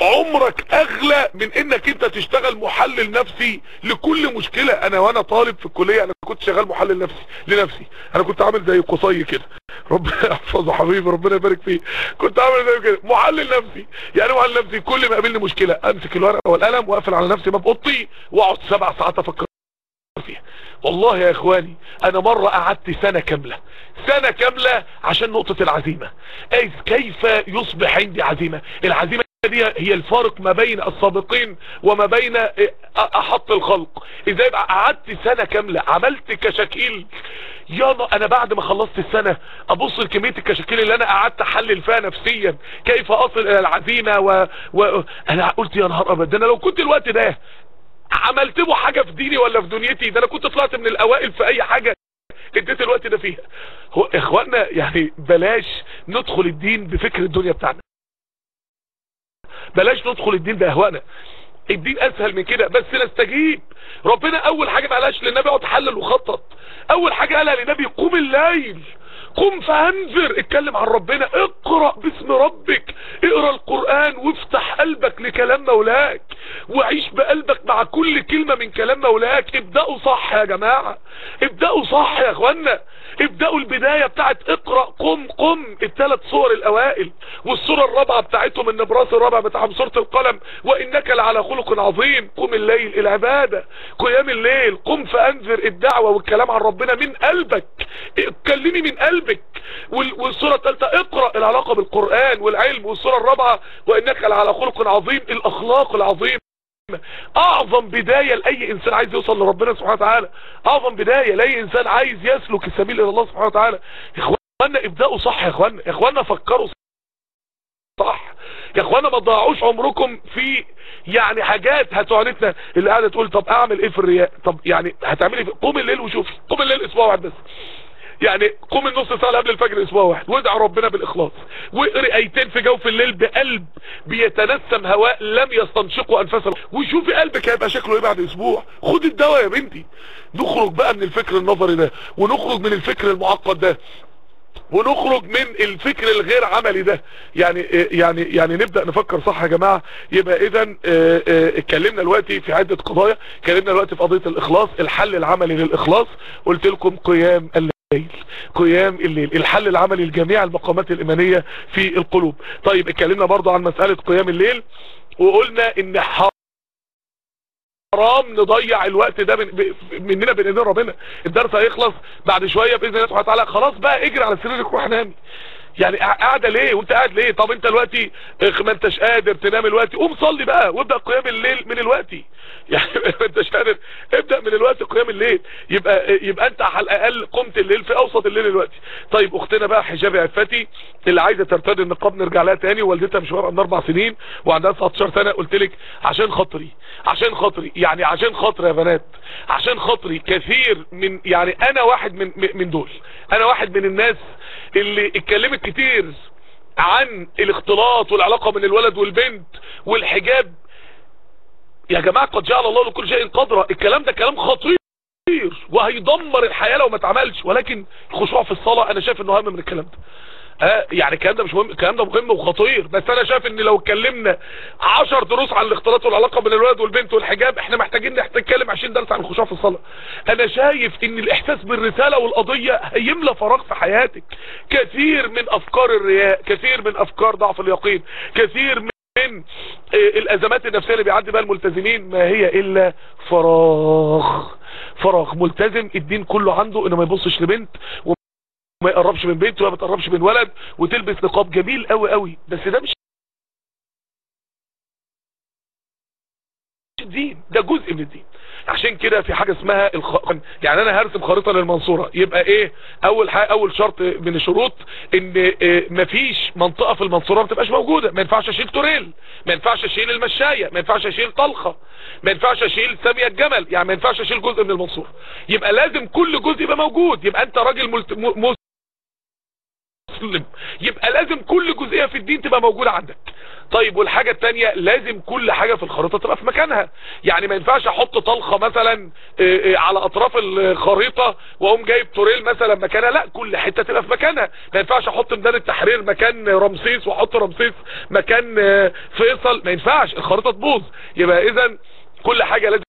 عمرك أغلى من إنك أنت تشتغل محلل نفسي لكل مشكلة. أنا وأنا طالب في الكلية أنا كنت شغال محلل نفسي لنفسي. أنا كنت عامل زي قصي كده. ربنا يحفظه حبيبي ربنا يبارك فيه كنت عامل زي كده. محلل نفسي. يعني محلل نفسي كل ما يقابلني مشكلة أمسك الورقة والقلم وأقفل على نفسي باب أوضتي وأقعد سبع ساعات أفكر فيها. والله يا إخواني أنا مرة قعدت سنة كاملة سنة كاملة عشان نقطة العزيمة. اي كيف يصبح عندي عزيمة؟ العزيمة دي هي الفارق ما بين السابقين وما بين أحط الخلق. يبقى قعدت سنة كاملة عملت كشاكيل يا أنا بعد ما خلصت السنة أبص لكمية الكشاكيل اللي أنا قعدت أحلل فيها نفسيا. كيف أصل إلى العزيمة و... و... أنا قلت يا نهار ابدا أنا لو كنت الوقت ده عملت له حاجة في ديني ولا في دنيتي؟ ده أنا كنت طلعت من الأوائل في أي حاجة اديت الوقت ده فيها. هو إخواننا يعني بلاش ندخل الدين بفكر الدنيا بتاعنا. بلاش ندخل الدين بأهوائنا. الدين أسهل من كده بس نستجيب. ربنا أول حاجة ما قالهاش للنبي أقعد حلل وخطط. أول حاجة قالها للنبي قوم الليل. قم فانذر. اتكلم عن ربنا. اقرأ باسم ربك. اقرأ القرآن وافتح قلبك لكلام مولاك. وعيش بقلبك مع كل كلمة من كلام مولاك. ابدأوا صح يا جماعة. ابدأوا صح يا اخوانا. ابدأوا البداية بتاعت اقرأ قم قم الثلاث صور الأوائل والصورة الرابعة بتاعتهم النبراس الرابع بتاعهم سورة القلم وإنك لعلى خلق عظيم. قم الليل العبادة قيام الليل قم فأنذر الدعوة والكلام عن ربنا من قلبك. اتكلمي من قلبك. والصورة الثالثة اقرأ العلاقة بالقرآن والعلم والصورة الرابعة وإنك لعلى خلق عظيم الأخلاق العظيم. أعظم بداية لأي إنسان عايز يوصل لربنا سبحانه وتعالى. أعظم بداية لأي إنسان عايز يسلك السبيل إلى الله سبحانه وتعالى. اخوانا ابدأوا صح يا اخوانا يا اخوانا فكروا صح. يا اخوانا ما تضيعوش عمركم في يعني حاجات هتعنتنا. اللي قاعدة تقول طب أعمل إيه في الرياء؟ طب يعني هتعملي إيه قوم الليل وشوفي. قوم الليل أسبوع واحد بس. يعني قوم النص ساعة قبل الفجر أسبوع واحد. وادعوا ربنا بالإخلاص. واقري أيتين في جوف الليل بقلب بيتنسم هواء لم يستنشقوا انفاسه وشوفي قلبك هيبقى شكله إيه بعد أسبوع. خد الدواء يا بنتي. نخرج بقى من الفكر النظري ده ونخرج من الفكر المعقد ده ونخرج من الفكر الغير عملي ده. يعني يعني يعني نبدأ نفكر صح يا جماعة. يبقى اذا اتكلمنا دلوقتي في عدة قضايا. اتكلمنا دلوقتي في قضية الإخلاص الحل العملي للإخلاص. قلت لكم قيام قيام الليل الحل العملي لجميع المقامات الإيمانية في القلوب. طيب اتكلمنا برضو عن مسألة قيام الليل وقلنا إن حرام نضيع الوقت ده من مننا بين ايدين ربنا. الدرس هيخلص بعد شوية بإذن الله سبحانه وتعالى. خلاص بقى اجري على سريرك روح نامي يعني قاعدة ليه؟ وانت قاعد ليه؟ طب انت دلوقتي ما انتش قادر تنام الوقت. قوم صلي بقى وابدأ قيام الليل من الوقت. يعني ما انتش قادر. ابدأ من الوقت قيام الليل. يبقى يبقى انت على الأقل قمت الليل في أوسط الليل الوقت. طيب أختنا بقى حجابي عفتي اللي عايزة ترتدي النقاب نرجع لها تاني. والدتها مش من أربع سنين وعندها 19 سنة. قلت لك عشان خاطري عشان خاطري يعني عشان خاطر يا بنات عشان خاطري كثير من يعني أنا واحد من من دول. أنا واحد من الناس اللي اتكلمت كتير عن الاختلاط والعلاقة بين الولد والبنت والحجاب. يا جماعة قد جعل الله لكل شيء قدرا. الكلام ده كلام خطير وهيدمر الحياة لو ما اتعملش. ولكن الخشوع في الصلاة أنا شايف إنه أهم من الكلام ده. آه يعني الكلام ده مش مهم الكلام ده مهم وخطير. بس أنا شايف إن لو اتكلمنا 10 دروس عن الاختلاط والعلاقة بين الولد والبنت والحجاب إحنا محتاجين نتكلم 20 درس عن الخشوع في الصلاة. أنا شايف إن الإحساس بالرسالة والقضية هيملى فراغ في حياتك. كثير من أفكار الرياء كثير من أفكار ضعف اليقين كثير من من الأزمات النفسية اللي بيعدي بها الملتزمين. ما هي إلا فراغ. فراغ ملتزم الدين كله عنده إنه ما يبصش لبنت. وما يقربش من بنت وما بتقربش من ولد وتلبس نقاب جميل قوي قوي بس ده مش الدين ده جزء من الدين. عشان كده في حاجة اسمها الخ... يعني أنا هرسم خريطة للمنصورة. يبقى إيه؟ أول حاجة أول شرط من الشروط إن إيه مفيش منطقة في المنصورة ما تبقاش موجودة. ما ينفعش أشيل توريل. ما ينفعش أشيل المشاية. ما ينفعش أشيل طلخة. ما ينفعش أشيل سامية الجمل. يعني ما ينفعش أشيل جزء من المنصورة. يبقى لازم كل جزء يبقى موجود. يبقى أنت راجل ملت... مسلم. يبقى لازم كل جزئية في الدين تبقى موجودة عندك. طيب والحاجة التانية لازم كل حاجة في الخريطة تبقى في مكانها. يعني ما ينفعش أحط طلخة مثلا على أطراف الخريطة وأقوم جايب توريل مثلا مكانها. لا كل حتة تبقى في مكانها. ما ينفعش أحط ميدان التحرير مكان رمسيس وأحط رمسيس مكان فيصل. ما ينفعش الخريطة تبوظ. يبقى اذا كل حاجة لازم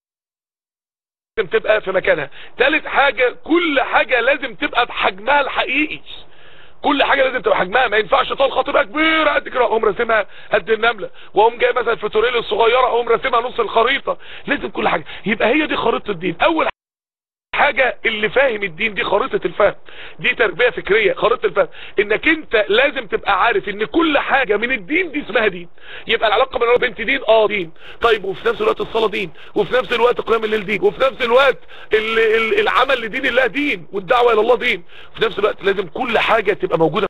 تبقى في مكانها. ثالث حاجة كل حاجة لازم تبقى بحجمها الحقيقي. كل حاجة لازم تبقى حجمها ما ينفعش طلخه تبقى كبيرة. قد كده اقوم راسمها قد النملة. واقوم جاي مثلا في توريل الصغيرة اقوم راسمها نص الخريطة. لازم كل حاجة. يبقى هي دي خريطة الدين. أول حاجة اللي فاهم الدين دي خريطة الفهم دي تربية فكرية خريطة الفهم. إنك أنت لازم تبقى عارف إن كل حاجة من الدين دي اسمها دين. يبقى العلاقة بين البنت دين آه دين. طيب وفي نفس الوقت الصلاة دين. وفي نفس الوقت قيام الليل دين. وفي نفس الوقت ال ال العمل لدين الله دين. والدعوة إلى الله دين. وفي نفس الوقت لازم كل حاجة تبقى موجودة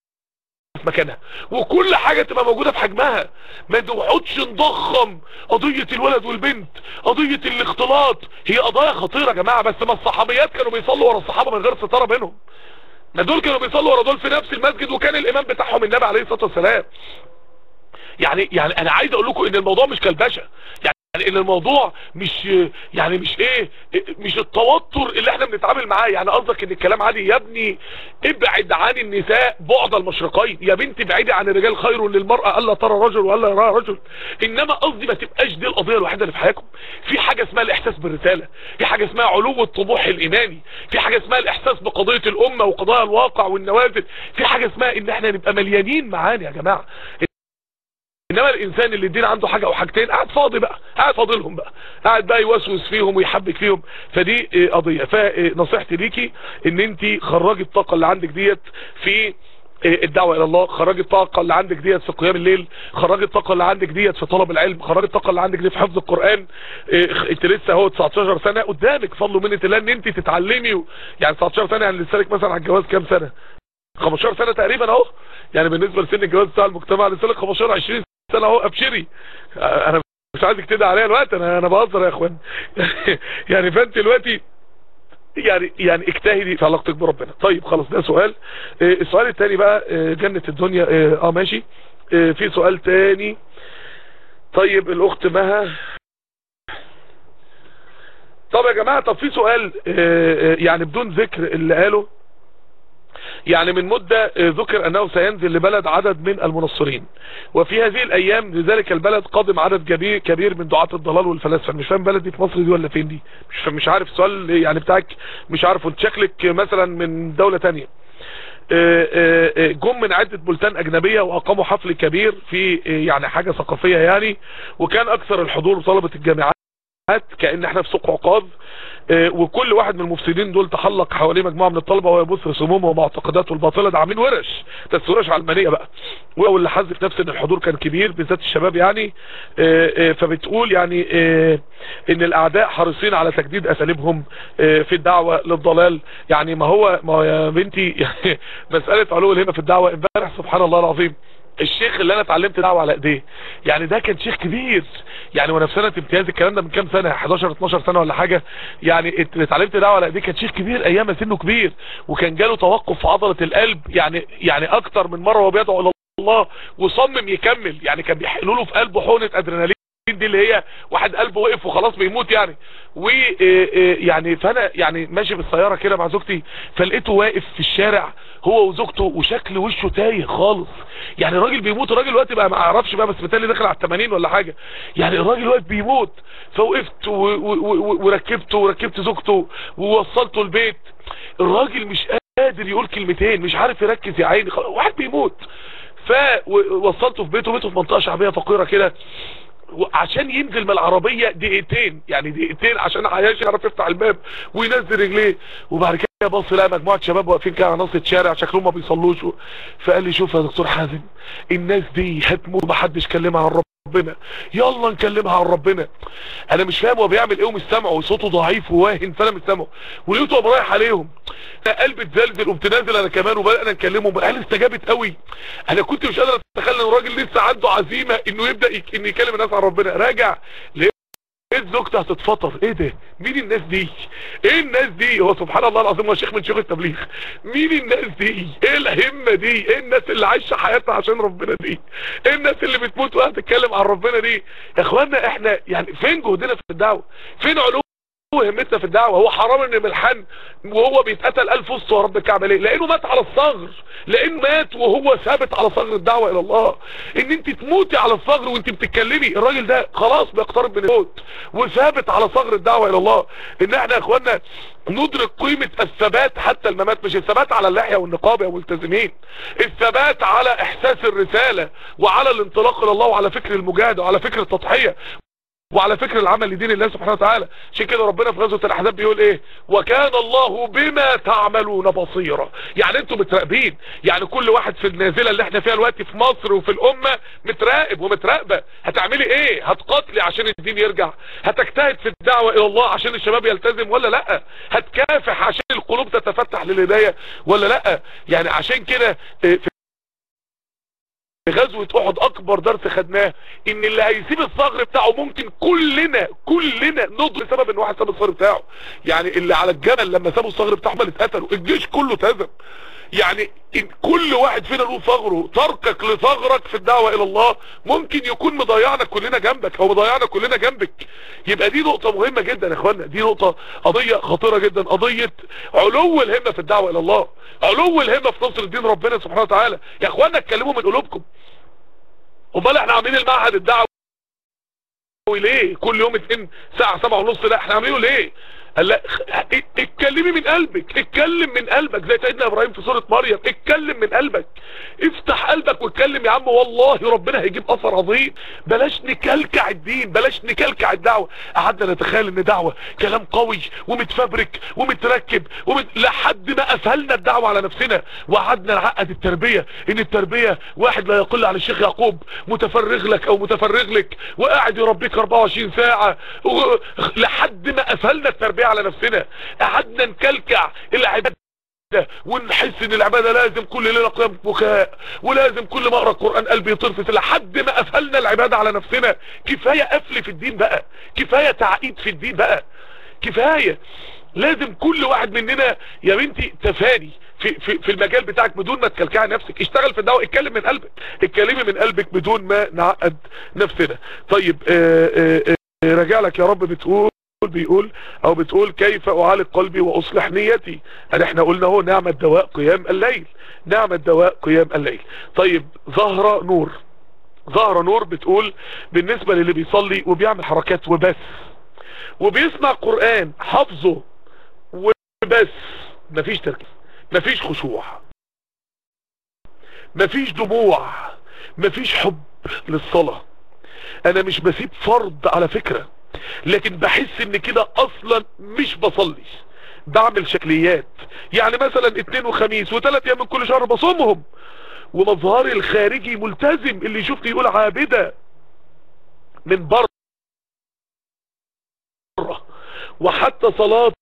في مكانها. وكل حاجة تبقى موجودة في حجمها. ما نقعدش نضخم قضية الولد والبنت قضية الاختلاط. هي قضايا خطيرة يا جماعة بس ما الصحابيات كانوا بيصلوا ورا الصحابة من غير ستارة بينهم. ما دول كانوا بيصلوا ورا دول في نفس المسجد وكان الإمام بتاعهم النبي عليه الصلاة والسلام. يعني يعني أنا عايز أقول لكم إن الموضوع مش كالباشا يعني يعني ان الموضوع مش يعني مش إيه مش التوتر اللي إحنا بنتعامل معاه. يعني قصدك إن الكلام عادي يا ابني ابعد عن النساء بعد المشرقين. يا بنتي ابعدي عن الرجال خير للمرأة ألا ترى رجل ولا يرى رجل. إنما قصدي ما تبقاش دي القضية الوحيدة اللي في حياتكم. في حاجة اسمها الإحساس بالرسالة. في حاجة اسمها علو الطموح الإيماني. في حاجة اسمها الإحساس بقضية الأمة وقضايا الواقع والنوازل. في حاجة اسمها إن إحنا نبقى مليانين معانا يا جماعة. الإنسان اللي الدين عنده حاجة أو حاجتين قاعد فاضي بقى قاعد فاضلهم بقى قاعد بقى يوسوس فيهم ويحبك فيهم. فدي قضية. فنصيحتي ليكي إن انت خرجي الطاقة اللي عندك ديت في الدعوة إلى الله خرجي الطاقة اللي عندك ديت في قيام الليل خرجي الطاقة اللي عندك ديت في طلب العلم خرجي الطاقة اللي عندك دي في حفظ القرآن. أنت لسه أهو 19 سنة قدامك فضلوا منة الله ان أنت تتعلمي. يعني 19 سنة يعني لسالك مثلا على الجواز كام سنة؟ 15 سنة تقريبا أهو. يعني بالنسبة لسن الجواز بتاع المجتمع لسالك 15 20 سنة اهو ابشري. أنا مش عايزك تدعي عليا الوقت أنا أنا بهزر يا اخوان. يعني فانت دلوقتي يعني يعني اجتهدي في علاقتك بربنا. طيب خلاص ده سؤال. آه السؤال الثاني بقى آه جنة الدنيا. آه, آه ماشي. في سؤال تاني. طيب الأخت مها. طب يا جماعة طب في سؤال يعني بدون ذكر اللي قاله. يعني من مدة ذكر أنه سينزل لبلد عدد من المنصرين. وفي هذه الأيام لذلك البلد قادم عدد كبير من دعاة الضلال والفلاسفة. مش فاهم بلد دي في مصر دي ولا فين دي؟ مش مش عارف السؤال يعني بتاعك مش عارفه شكلك مثلا من دولة تانية. جم من عدة بلدان أجنبية وأقاموا حفل كبير في يعني حاجة ثقافية يعني. وكان أكثر الحضور طلبة الجامعات كأن إحنا في سوق عقاب وكل واحد من المفسدين دول تحلق حواليه مجموعة من الطلبة وهو يبص رسومهم ومعتقداته الباطلة. ده عاملين ورش. بس ورش علمانية بقى. واللي حذف نفس إن الحضور كان كبير بالذات الشباب يعني. فبتقول يعني إن الأعداء حريصين على تجديد أساليبهم في الدعوة للضلال. يعني ما هو ما يا بنتي مسألة علو الهمة في الدعوة. امبارح سبحان الله العظيم الشيخ اللي أنا اتعلمت دعوة على إيديه يعني ده كان شيخ كبير. يعني وأنا في سنة امتياز الكلام ده من كام سنة؟ 11 12 سنة ولا حاجة. يعني اتعلمت دعوة على إيديه كان شيخ كبير أيام سنه كبير. وكان جاله توقف في عضلة القلب يعني يعني أكتر من مرة وهو بيدعو إلى الله وصمم يكمل. يعني كان بيحقنوا له في قلبه حقنة أدرينالين. دي اللي هي واحد قلبه وقف وخلاص بيموت يعني. و يعني فأنا يعني ماشي بالسيارة كده مع زوجتي فلقيته واقف في الشارع هو وزوجته وشكل وشه تايه خالص. يعني الراجل بيموت الراجل دلوقتي بقى ما أعرفش بقى بس بالتالي داخل على 80 ولا حاجة. يعني الراجل واقف بيموت فوقفت وركبته وركبت زوجته ووصلته البيت. الراجل مش قادر يقول كلمتين مش عارف يركز يا عيني واحد بيموت. فوصلته في بيته بيته في منطقة شعبية فقيرة كده. عشان ينزل من العربية دقيقتين يعني دقيقتين عشان عياش يعرف يفتح الباب وينزل رجليه. وبعد كده بص لقى مجموعة شباب واقفين كده على نص الشارع شكلهم ما بيصلوش. فقال لي شوف يا دكتور حازم الناس دي هتموت محدش كلمها عن ربنا يلا نكلمها عن ربنا. أنا مش فاهم هو بيعمل إيه ومش سامعه وصوته ضعيف وواهن فأنا مش سامعه. ولقيته رايح عليهم. قلبي اتزلزل قمت نازل أنا كمان وبدأنا نكلمهم. قال استجابت قوي. أنا كنت مش قادر أتخيل إن الراجل لسه عنده عزيمة إنه يبدأ. إنه يكلم الناس عن ربنا. راجع. ليه زوجته هتتفطر؟ إيه ده؟ مين الناس دي؟ إيه الناس دي؟ هو سبحان الله العظيم هو شيخ من شيوخ التبليغ. مين الناس دي؟ إيه الهمه دي؟ إيه الناس اللي عايشة حياتها عشان ربنا دي؟ إيه الناس اللي بتموت وقت تتكلم عن ربنا دي؟ يا إخوانا إحنا يعني فين جهدنا في الدعوة؟ فين علوم همتنا في الدعوة هو حرام ان ملحان وهو بيتقتل ألف وسط ورب الكعبة. ليه؟ لأنه مات على الصغر لأنه مات وهو ثابت على صغر الدعوة إلى الله. إن أنت تموتي على الصغر وأنت بتتكلمي الراجل ده خلاص بيقترب من الموت وثابت على صغر الدعوة إلى الله. إن إحنا يا اخوانا ندرك قيمة الثبات حتى الممات مش الثبات على اللحية والنقاب يا ملتزمين الثبات على إحساس الرسالة وعلى الانطلاق إلى الله وعلى فكر المجاهدة وعلى فكر التضحية. وعلى فكر العمل لدين الله سبحانه وتعالى. عشان كده ربنا في غزوة الأحزاب بيقول إيه؟ وكان الله بما تعملون بصيرا. يعني أنتوا متراقبين. يعني كل واحد في النازلة اللي إحنا فيها دلوقتي في مصر وفي الأمة متراقب ومتراقبة. هتعملي إيه؟ هتقاتلي عشان الدين يرجع؟ هتجتهد في الدعوة إلى الله عشان الشباب يلتزم ولا لأ؟ هتكافح عشان القلوب تتفتح للهداية ولا لأ؟ يعني عشان كده في غزوة أحد أكبر درس خدناه إن اللي هيسيب الصغر بتاعه ممكن كلنا كلنا نضر بسبب إن واحد ساب الصغر بتاعه. يعني اللي على الجبل لما سابوا الصغر بتاعهم اتقتلوا. الجيش كله اتهزم. يعني إن كل واحد فينا له ثغره تركك لثغرك في الدعوة إلى الله ممكن يكون مضيعنا كلنا جنبك أو مضيعنا كلنا جنبك. يبقى دي نقطة مهمة جدا يا إخوانا دي نقطة قضية خطيرة جدا قضية علو الهمة في الدعوة إلى الله علو الهمة في نصر الدين ربنا سبحانه وتعالى. يا إخوانا اتكلموا من قلوبكم. أمال إحنا عاملين المعهد الدعوي ليه؟ كل يوم اتنين ساعة سبعة ونص لا إحنا عاملينه ليه؟ قال لا اتكلمي من قلبك اتكلم من قلبك زي سيدنا إبراهيم في سورة مريم اتكلم من قلبك. افتح قلبك واتكلم يا عم والله ربنا هيجيب أثر عظيم. بلاش نكلكع الدين بلاش نكلكع الدعوة. قعدنا نتخيل إن دعوة كلام قوي ومتفبرك ومتركب ومت... لحد ما قفلنا الدعوة على نفسنا. وقعدنا نعقد التربية إن التربية واحد لا يقل عن الشيخ يعقوب متفرغ لك أو متفرغ لك وقاعد يربيك 24 ساعة. و... لحد ما قفلنا التربية على نفسنا. قعدنا نكلكع العبادة ونحس إن العبادة لازم كل ليلة قيام بكاء ولازم كل ما أقرأ القرآن قلبي يطرفت لحد ما قفلنا العبادة على نفسنا. كفاية قفل في الدين بقى. كفاية تعقيد في الدين بقى. كفاية. لازم كل واحد مننا يا بنتي تفاني في, في, في المجال بتاعك بدون ما تكلكعي نفسك. اشتغل في الدعوه اتكلم من قلبك. اتكلمي من قلبك بدون ما نعقد نفسنا. طيب آآ آآ راجع لك يا رب بتقول بيقول أو بتقول كيف أعالج قلبي وأصلح نيتي؟ ان إحنا قلنا هو نعم الدواء قيام الليل نعم الدواء قيام الليل. طيب زهرة نور زهرة نور بتقول بالنسبة للي بيصلي وبيعمل حركات وبس وبيسمع قرآن حفظه وبس. مفيش تركيز مفيش خشوع مفيش دموع مفيش حب للصلاة. أنا مش بسيب فرض على فكرة. لكن بحس إن كده أصلا مش بصلي بعمل شكليات. يعني مثلا اتنين وخميس وثلاث أيام من كل شهر بصومهم. ومظهري الخارجي ملتزم اللي يشوفني يقول عابدة من بره. وحتى صلاتي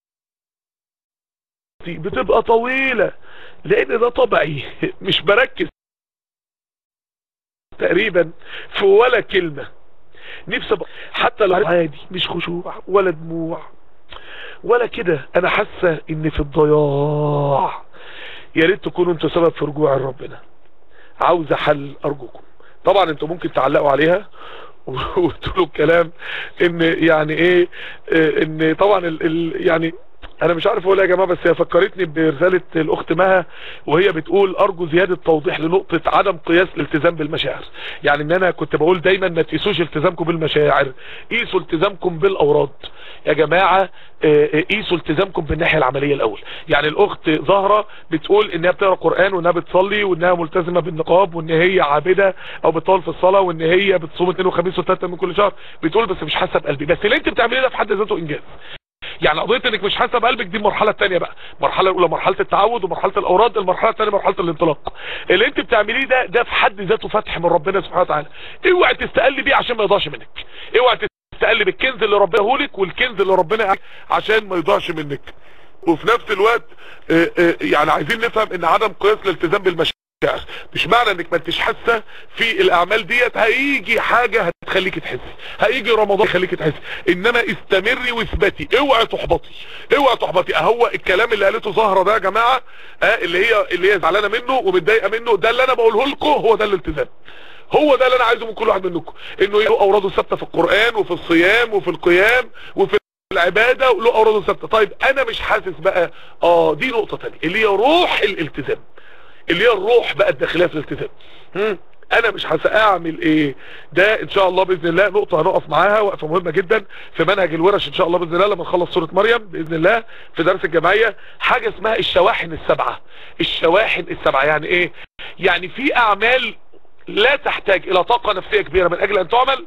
بتبقى طويلة لأن ده طبعي. مش بركز تقريبا في ولا كلمة. نفسي حتى لو عادي مش خشوع ولا دموع. ولا كده أنا حاسة إن في الضياع. يا ريت تكونوا أنتوا سبب في رجوع ربنا. عاوزة حل أرجوكم. طبعا أنتوا ممكن تعلقوا عليها. وتقولوا الكلام إن يعني إيه إن طبعا ال ال يعني أنا مش عارف أقول يا جماعة بس هي فكرتني برسالة الأخت مها وهي بتقول أرجو زيادة توضيح لنقطة عدم قياس الالتزام بالمشاعر. يعني إن أنا كنت بقول دايما ما تقيسوش التزامكم بالمشاعر قيسوا التزامكم بالأوراد. يا جماعة قيسوا التزامكم بالناحية العملية الأول. يعني الأخت زهرة بتقول إنها بتقرأ قرآن وإنها بتصلي وإنها ملتزمة بالنقاب وإن هي عابدة أو بتطول في الصلاة وإن هي بتصوم اثنين وخميس وثلاثة من كل شهر. بتقول بس مش حاسة بقلبي. بس اللي أنت بتعمليه ده في حد ذاته إنجاز. يعني قضية إنك مش حاسه بقلبك دي المرحلة الثانية بقى. المرحلة الأولى مرحلة التعود ومرحلة الأوراد المرحلة الثانية مرحلة الانطلاق. اللي أنت بتعمليه ده ده في حد ذاته فتح من ربنا سبحانه وتعالى. اوعي تستقل بيه عشان ما يضيعش منك. اوعي تستقل بالكنز اللي ربنا هولك والكنز اللي ربنا عشان ما يضيعش منك. وفي نفس الوقت يعني عايزين نفهم إن عدم قياس الالتزام مش معنى انك ما انتش حاسة في الأعمال ديت؟ هيجي حاجة هتخليك تحسي. هيجي رمضان يخليك تحسي. إنما استمري واثبتي. اوعي تحبطي. اوعي تحبطي. أهو الكلام اللي قالته زهرة ده يا جماعة آه اللي هي اللي هي زعلانة منه ومتضايقة منه ده اللي أنا بقوله لكم هو ده الالتزام. هو ده اللي أنا عايزه من كل واحد منكم. إنه له أوراده ثابته في القرآن وفي الصيام وفي القيام وفي العبادة وله أوراده ثابته طيب أنا مش حاسس بقى. آه دي نقطة ثانية اللي هي روح الالتزام. اللي هي الروح بقى الداخلية في الالتزام. أنا مش أعمل إيه؟ ده إن شاء الله بإذن الله نقطة هنقف معاها وقفة مهمة جدا في منهج الورش إن شاء الله بإذن الله لما نخلص سورة مريم بإذن الله في درس الجمعيه حاجة اسمها الشواحن السبعة. الشواحن السبعة يعني إيه؟ يعني في أعمال لا تحتاج إلى طاقة نفسية كبيرة من أجل أن تعمل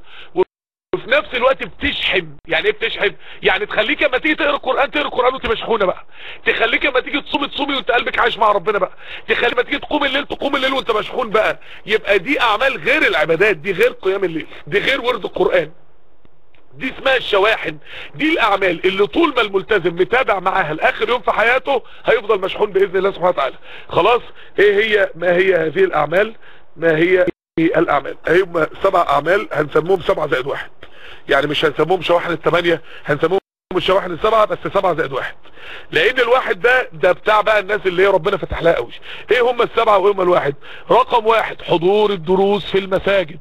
وفي نفس الوقت بتشحن يعني إيه بتشحن يعني تخليك اما تيجي تقرأ القرآن تقرأ القرآن وانت مشحونه بقى. تخليك اما تيجي تصومي تصومي وانت قلبك عايش مع ربنا بقى. تخلي اما تيجي تقوم الليل تقوم الليل وانت مشحون بقى. يبقى دي أعمال غير العبادات دي غير قيام الليل دي غير ورد القرآن. دي اسمها الشواحن. دي الأعمال اللي طول ما الملتزم متابع معاها لآخر يوم في حياته هيفضل مشحون بإذن الله سبحانه وتعالى. خلاص إيه هي؟ ما هي هذه الأعمال؟ ما هي؟ الأعمال. هم سبع أعمال هنسموهم سبعة زائد واحد. يعني مش هنسموهم شواحن الثمانية هنسموهم الشواحن السبعة بس سبعة زائد واحد. لأن الواحد ده ده بتاع بقى الناس اللي هي ربنا فتح لها قوي. إيه هم السبعة وإيه هم الواحد؟ رقم واحد حضور الدروس في المساجد.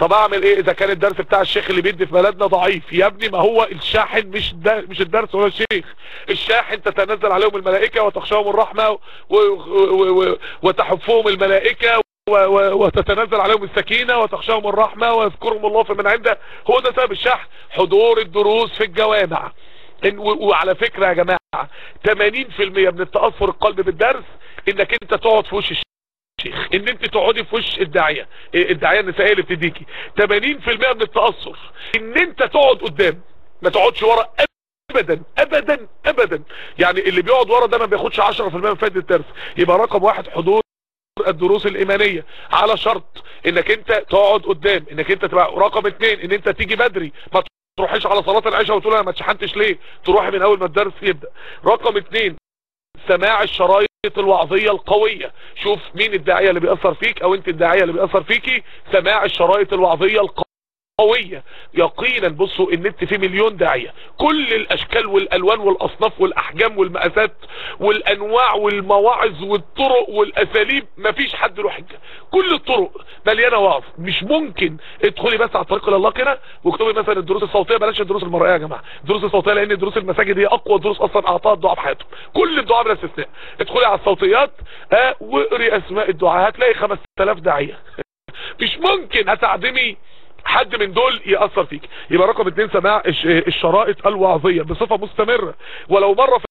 طب أعمل إيه؟ إذا كان الدرس بتاع الشيخ اللي بيدي في بلدنا ضعيف. يا ابني ما هو الشاحن مش مش الدرس ولا الشيخ. الشاحن تتنزل عليهم الملائكة وتخشاهم. و... وتحفهم الملائكة وتتنزل عليهم السكينة وتخشاهم الرحمة ويذكرهم الله في من عنده. هو ده سبب الشح حضور الدروس في الجوامع. وعلى فكرة يا جماعة 80% من التأثر القلب بالدرس إنك أنت تقعد في وش الشيخ إن أنت تقعدي في وش الداعية الداعية النسائية اللي بتديكي. 80% من التأثر إن أنت تقعد قدام ما تقعدش ورا ابدا ابدا ابدا. يعني اللي بيقعد ورا ده ما بياخدش 10% من فائده الدرس. يبقى رقم واحد حضور الدروس الإيمانية. على شرط إنك أنت تقعد قدام إنك أنت تبقى رقم اتنين إن أنت تيجي بدري. ما تروحيش على صلاة العشاء وتقول أنا ما اتشحنتش ليه؟ تروحي من أول ما الدرس يبدأ. رقم اتنين سماع الشرايط الوعظية القوية. شوف مين الداعية اللي بيأثر فيك أو أنت الداعية اللي بيأثر فيكي. سماع الشرايط الوعظية القوية. قوية. يقينا بصوا النت فيه مليون داعية. كل الأشكال والألوان والأصناف والأحجام والمقاسات والأنواع والمواعظ والطرق والأساليب مفيش حد له حجة. كل الطرق مليانة وعظ. مش ممكن ادخلي بس على طريق الله كده واكتبي مثلا الدروس الصوتية بلاش الدروس المرئية يا جماعة. الدروس الصوتية لأن دروس المساجد هي أقوى دروس أصلا أعطاها الدعاء في حياتهم. كل الدعاء بلا استثناء. ادخلي على الصوتيات آه واقري أسماء الدعاء هتلاقي 5000 داعية. مش ممكن. هتعدمي. حد من دول يأثر فيك. يبقى رقم اتنين سماع الشرائط الوعظية بصفة مستمرة. ولو مرة في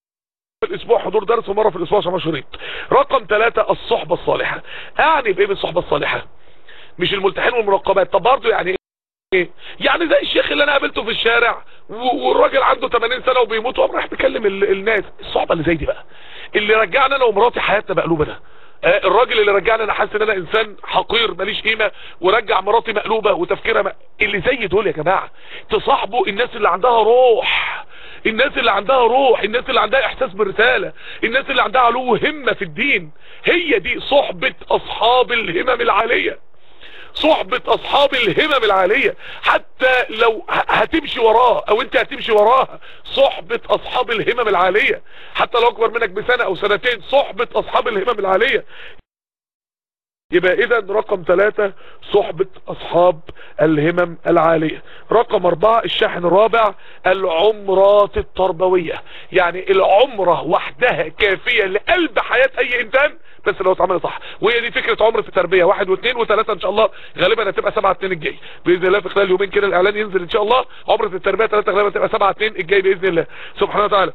الأسبوع حضور درس ومرة في الأسبوع سماع شريط رقم ثلاثة الصحبة الصالحة. أعني بإيه بالصحبة الصالحة؟ مش الملتحين والمراقبات طب برضه يعني إيه؟ يعني زي الشيخ اللي أنا قابلته في الشارع والراجل عنده 80 سنة وبيموت وقام رايح بيكلم الناس. الصحبة اللي زي دي بقى. اللي رجعنا أنا ومراتي حياتنا مقلوبة ده. الراجل اللي رجعني أنا حاسس إن أنا إنسان حقير ماليش قيمة ورجع مراتي مقلوبة وتفكيرها م... اللي زي دول يا جماعة تصاحبوا الناس اللي عندها روح الناس اللي عندها روح الناس اللي عندها إحساس بالرسالة الناس اللي عندها علو همة في الدين هي دي صحبة أصحاب الهمم العالية. صحبة أصحاب الهمم العالية. حتى لو هتمشي وراه أو أنت هتمشي وراها صحبة أصحاب الهمم العالية. حتى لو أكبر منك بسنة أو سنتين صحبة أصحاب الهمم العالية. يبقى اذا رقم ثلاثة صحبة أصحاب الهمم العالية. رقم أربعة الشاحن الرابع العمرات التربوية. يعني العمرة وحدها كافية لقلب حياة أي إنسان. بس لو اتعمل صح. وهي دي فكرة عمرة التربية واحد واثنين وثلاثة إن شاء الله. غالبا هتبقى سبعة اثنين الجاي. بإذن الله في خلال يومين كده الإعلان ينزل إن شاء الله. عمرة التربية ثلاثة غالبا هتبقى سبعة اثنين الجاي بإذن الله. سبحانه وتعالى.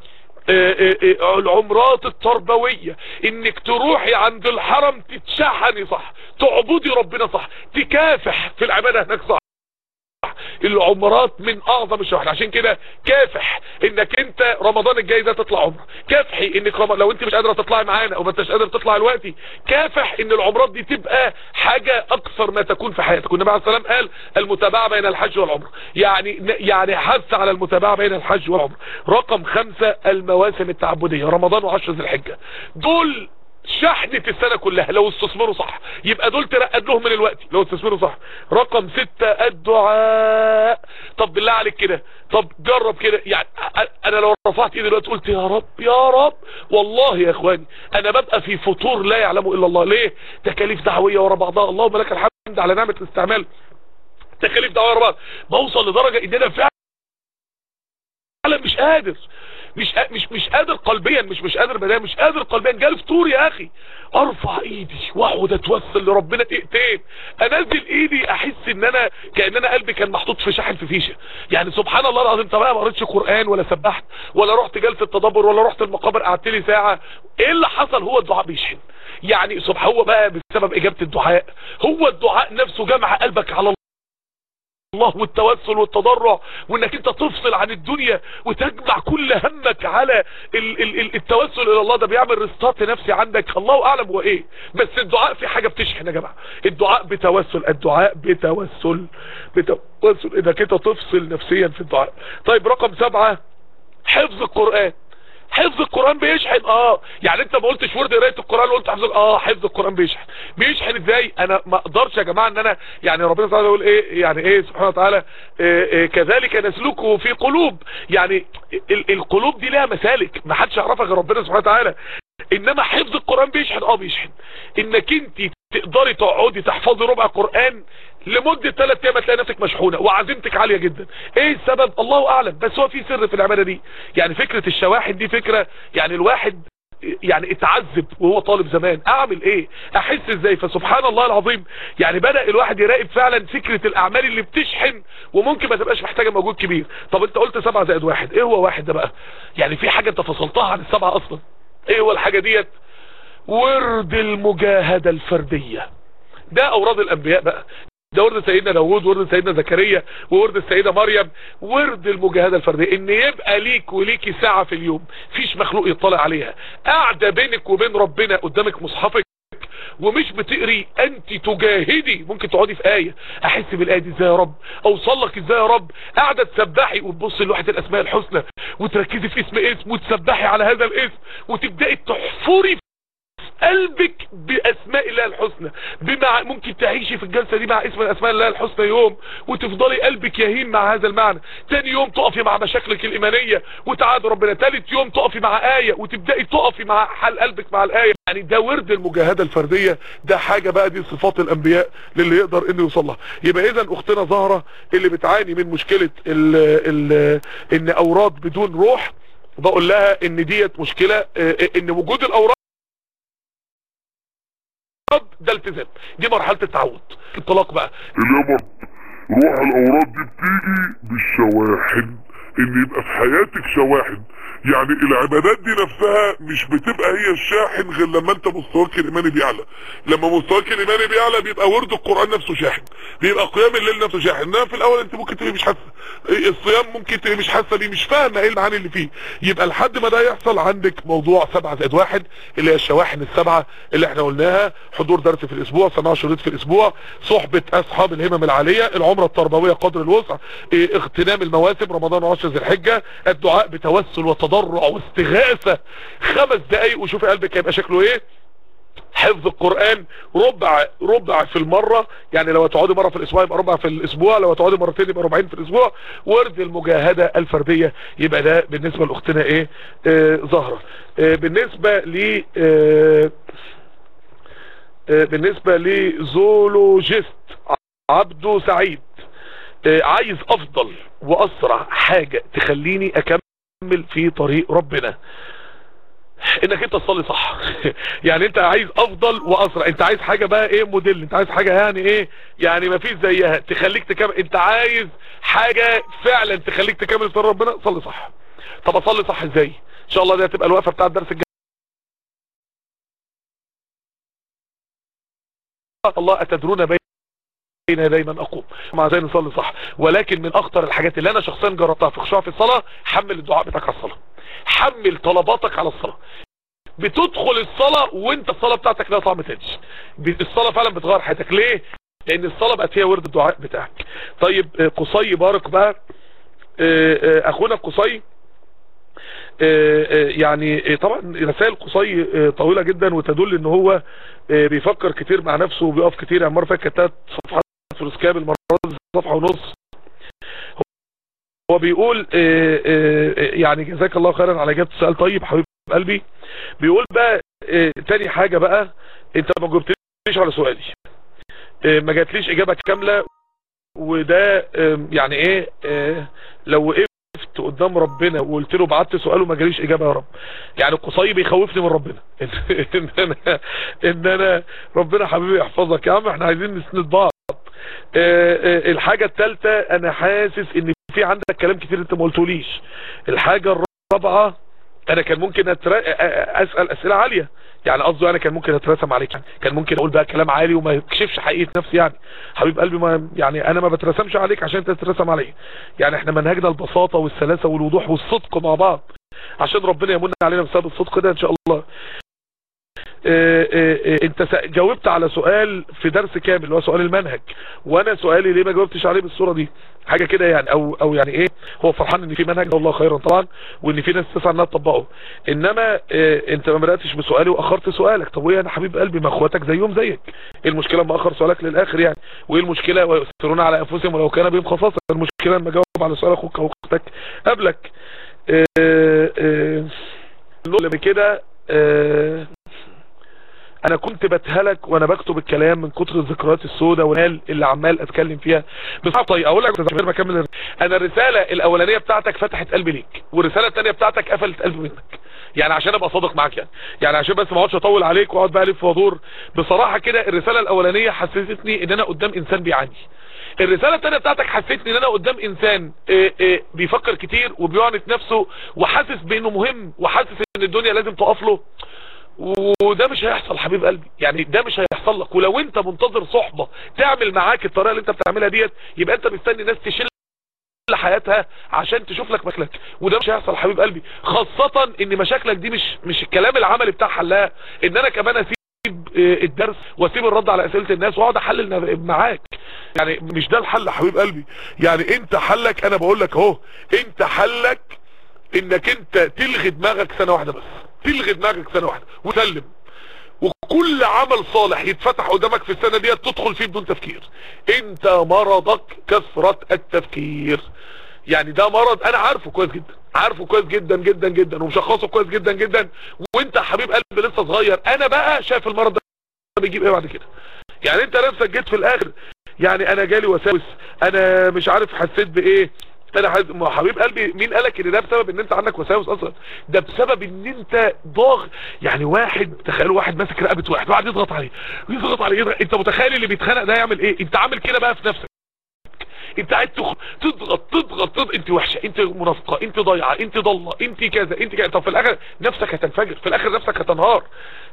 العمرات التربوية. إنك تروحي عند الحرم تتشحني صح. تعبدي ربنا صح. تكافح في العبادة هناك صح. العمرات من أعظم الشواحن عشان كده كافح إنك أنت رمضان الجاي ده تطلع عمرة. كافحي إنك رم... لو أنت مش قادرة تطلعي معانا أو ما أنتش قادر تطلع دلوقتي كافح إن العمرات دي تبقى حاجة أكثر ما تكون في حياتك. والنبي عليه السلام قال المتابعه بين الحج والعمرة. يعني يعني حث على المتابعه بين الحج والعمرة. رقم خمسة المواسم التعبدية. رمضان وعشر ذي الحجة. دول شحنة السنة كلها. لو استثمروا صح يبقى دول ترقد لهم من الوقت. لو استثمروا صح. رقم ستة الدعاء. طب بالله عليك كده. طب جرب كده. يعني أنا لو رفعت إيدي دلوقتي قلت يا رب يا رب. والله يا إخواني أنا ببقى في فطور لا يعلمه إلا الله. ليه؟ تكاليف دعوية ورا بعضها. اللهم لك الحمد على نعمة الاستعمال. تكاليف دعوية ورا بعض. بوصل لدرجة إن أنا فعلا مش قادر. مش مش مش قادر قلبيا مش مش قادر بدنيا مش قادر قلبيا. جالي فطور يا أخي. أرفع إيدي واقعد أتوسل لربنا دقيقتين أنزل إيدي أحس إن أنا كأن أنا قلبي كان محطوط في شاحن في فيشة. يعني سبحان الله العظيم طب أنا ما قريتش قرآن ولا سبحت ولا رحت جلسة تدبر ولا رحت المقابر قعدت لي ساعة. إيه اللي حصل؟ هو الدعاء بيشحن. يعني سبحان هو بقى بسبب إجابة الدعاء. هو الدعاء نفسه جمع قلبك على الله الله والتوسل والتضرع وإنك أنت تفصل عن الدنيا وتجمع كل همك على ال ال ال التوسل إلى الله. ده بيعمل ريستارت نفسي عندك. الله أعلم هو إيه. بس الدعاء في حاجة بتشحن يا جماعة. الدعاء بتوسل الدعاء بتوسل بتوسل. إنك أنت تفصل نفسيا في الدعاء. طيب رقم سبعة حفظ القرآن. حفظ القرآن بيشحن. آه. يعني أنت ما قلتش ورد قراية القرآن وقلت حفظ آه حفظ القرآن بيشحن. بيشحن إزاي؟ أنا ما أقدرش يا جماعة إن أنا يعني ربنا تعالى يقول إيه يعني إيه سبحانه وتعالى إيه إيه كذلك نسلكه في قلوب. يعني ال القلوب دي لها مسالك. ما حدش يعرفها غير ربنا سبحانه وتعالى. إنما حفظ القرآن بيشحن آه بيشحن إنك أنت تقدري تقعدي تحفظي ربع قرآن لمدة ثلاث أيام هتلاقي نفسك مشحونة وعزيمتك عالية جدا. إيه السبب؟ الله أعلم. بس هو في سر في العبادة دي. يعني فكرة الشواحن دي فكرة يعني الواحد يعني اتعذب وهو طالب زمان. أعمل إيه؟ أحس إزاي؟ فسبحان الله العظيم. يعني بدأ الواحد يراقب فعلا فكرة الأعمال اللي بتشحن وممكن ما تبقاش محتاجة مجهود كبير. طب أنت قلت سبعة زائد واحد. إيه هو واحد ده بقى؟ يعني في حاجة أنت فصلتها عن السبعة أصلا. إيه هو الحاجة ديت؟ ورد المجاهدة الفردية. ده أوراد الأنبياء بقى. ده ورد سيدنا داوود ورد سيدنا زكريا وورد السيدة مريم. ورد المجاهدة الفردية. إن يبقى ليك وليكي ساعة في اليوم. فيش مخلوق يطلع عليها. قاعدة بينك وبين ربنا قدامك مصحفك. ومش بتقري أنت تجاهدي. ممكن تقعدي في آية. أحس بالآية دي إزاي يا رب؟ أوصل لك إزاي يا رب؟ قاعدة تسبحي وتبصي لوحدة الأسماء الحسنى وتركزي في اسم اسم وتسبحي على هذا الاسم وتبدأي تحفري قلبك بأسماء الله الحسنى. بمع ممكن تعيشي في الجلسة دي مع اسم الأسماء الله الحسنى يوم وتفضلي قلبك يهين مع هذا المعنى. تاني يوم تقفي مع مشاكلك الإيمانية وتعاد ربنا. تالت يوم تقفي مع آية وتبدأي تقفي مع حال قلبك مع الآية. يعني ده ورد المجاهدة الفردية ده حاجة بقى دي صفات الأنبياء للي يقدر إنه يوصلها يبقى إذا أختنا زهرة اللي بتعاني من مشكلة ال ال إن أوراد بدون روح بقول لها إن ديت مشكلة إن وجود الأوراد ده التزام. دي مرحلة التعود الطلاق بقى. اليمر روح الاوراد دي بتيجي بالشواحن. إن يبقى في حياتك شواحن. يعني العبادات دي نفسها مش بتبقى هي الشاحن غير لما أنت مستواك الإيماني بيعلى. لما مستواك الإيماني بيعلى بيبقى ورد القرآن نفسه شاحن. بيبقى قيام الليل نفسه شاحن. إنما في الأول أنت ممكن تبقى مش حاسه الصيام ممكن تبقى مش حاسة بيه مش فاهمة إيه المعاني اللي فيه. يبقى لحد ما ده يحصل عندك موضوع سبعة زائد واحد اللي هي الشواحن السبعة اللي إحنا قلناها. حضور درس في الأسبوع سماع شريط في الأسبوع صحبة أصحاب الهمم العالية العمرة التربوية قدر الوسع إيه اغتنام المواسم رمضان وعشر ذي الحجة الدعاء بتوسل وتضرع واستغاثة. خمس دقايق وشوفي قلبك هيبقى شكله إيه؟ حفظ القرآن. ربع ربع في المرة يعني لو تقعدي مرة في الأسبوع يبقى ربع في الأسبوع لو تقعدي مرتين يبقى ربعين في الأسبوع. ورد المجاهدة الفردية يبقى ده بالنسبة لأختنا إيه؟ آه زهرة. آه بالنسبة ل آه آه بالنسبة لزولوجيست عبده سعيد. عايز أفضل وأسرع حاجة تخليني أكمل في طريق ربنا. إنك أنت تصلي صح. يعني أنت عايز أفضل وأسرع. أنت عايز حاجة بقى إيه موديل. أنت عايز حاجة يعني إيه يعني ما فيش زيها. تخليك تكمل. أنت عايز حاجة فعلا تخليك تكمل في ربنا؟ صلي صح. طب أصلي صح إزاي؟ إن شاء الله دي هتبقى الوقفة بتاع الدرس الجاي الله أتدرون بين يدي من أقوم. مع زي نصلي صح ولكن من أخطر الحاجات اللي أنا شخصيا جربتها في خشوع في الصلاة حمل الدعاء بتاعك على الصلاة. حمل طلباتك على الصلاة. بتدخل الصلاة وانت الصلاة بتاعتك لها طعم تاني. الصلاة فعلا بتغير حياتك. ليه؟ لأن الصلاة بقت هي ورد الدعاء بتاعك. طيب قصي بارك بقى. أخونا قصي. يعني طبعا رسائل قصي طويلة جدا وتدل إن هو بيفكر كتير مع نفسه وبيقف كتير. يعني مرة فاتت كانت صفحات فلوس كامل مرة صفحة ونص. هو بيقول يعني جزاك الله خيرا على إجابة السؤال. طيب حبيب قلبي بيقول بقى تاني حاجة بقى أنت ما جبتليش على سؤالي. ما جاتليش إجابة كاملة وده يعني إيه لو وقفت قدام ربنا وقلت له بعت سؤاله ما جاليش إجابة يا رب. يعني القصي بيخوفني من ربنا. إن أنا إن أنا ربنا حبيبي يحفظك يا عم إحنا عايزين نسند بعض. الحاجة الثالثة أنا حاسس إن في عندك كلام كتير أنت ما قلتوليش. الحاجة الرابعة أنا كان ممكن أتر... أسأل أسئلة عالية. يعني قصده أنا كان ممكن أترسم عليك. يعني كان ممكن أقول بقى كلام عالي وما يكشفش حقيقة نفسي يعني. حبيب قلبي ما يعني أنا ما بترسمش عليك عشان انت تترسم عليا. يعني إحنا منهجنا البساطة والسلاسة والوضوح والصدق مع بعض. عشان ربنا يمن علينا بسبب الصدق ده إن شاء الله. انت جاوبت على سؤال في درس كامل اللي هو سؤال المنهج. وأنا سؤالي ليه ما جاوبتش عليه بالصورة دي؟ حاجة كده يعني أو أو يعني إيه؟ هو فرحان إن في منهج الله خيرا طبعا وإن في ناس تسعى إنها تطبقه. إنما آه أنت ما بدأتش بسؤالي وأخرت سؤالك. طب وايه أنا حبيب قلبي ما أخواتك زيهم زيك. إيه المشكلة لما أخر سؤالك للآخر يعني؟ وإيه المشكلة؟ ويؤثرون على أنفسهم ولو كان بهم خصاصة. المشكلة لما اجاوب على سؤال أخوك أو أختك قبلك. نقول بكده أنا كنت بتهلك وأنا بكتب الكلام من كتر الذكريات السوداء والمال اللي عمال أتكلم فيها. بس طيب أقول لك غير ما أكمل. أنا الرسالة الأولانية بتاعتك فتحت قلبي ليك والرسالة الثانية بتاعتك قفلت قلبي منك. يعني عشان أبقى صادق معاك يعني. يعني عشان بس ما أقعدش أطول عليك وأقعد بقى ألف وأدور. بصراحة كده الرسالة الأولانية حسستني إن أنا قدام إنسان بيعاني. الرسالة الثانية بتاعتك حسيتني إن أنا قدام إنسان آه آه بيفكر كتير وبيعنف نفسه وحاسس بإنه مهم وحاسس إن الدنيا لازم تقف له. وده مش هيحصل حبيب قلبي. يعني ده مش هيحصل لك. ولو انت منتظر صحبة تعمل معاك الطريقة اللي انت بتعملها ديت يبقى انت مستني ناس تشيل حياتها عشان تشوف لك مشاكلك. وده مش هيحصل حبيب قلبي. خاصة إن مشاكلك دي مش مش الكلام العملي بتاع حلها إن أنا كمان أسيب الدرس وأسيب الرد على أسئلة الناس وأقعد أحلل معاك. يعني مش ده الحل حبيب قلبي. يعني أنت حلك أنا بقول لك أهو أنت حلك إنك أنت تلغي دماغك سنة واحدة بس. تلغي دماغك سنة واحدة وسلم. وكل عمل صالح يتفتح قدامك في السنة ديت تدخل فيه بدون تفكير. انت مرضك كثرة التفكير. يعني ده مرض أنا عارفه كويس جدا. عارفه كويس جدا جدا جدا ومشخصه كويس جدا جدا. وانت حبيب قلبي لسه صغير. أنا بقى شايف المرض ده بيجيب إيه بعد كده؟ يعني أنت نفسك جيت في الآخر يعني أنا جالي وساوس أنا مش عارف حسيت بإيه؟ أنا. حبيب قلبي مين قالك إن ده بسبب إن أنت عندك وساوس أصلا ده بسبب إن أنت ضاغ يعني واحد تخيلوا واحد ماسك رقبة واحد واحد يضغط عليه يضغط عليه يضغط. أنت متخيل اللي بيتخانق ده يعمل إيه أنت عامل كده بقى في نفسك أنت قاعد. تضغط تضغط تضغط أنت وحشة أنت منافقة أنت ضايعة أنت ضالة أنت كذا أنت كذا طب في الآخر نفسك هتنفجر في الآخر نفسك هتنهار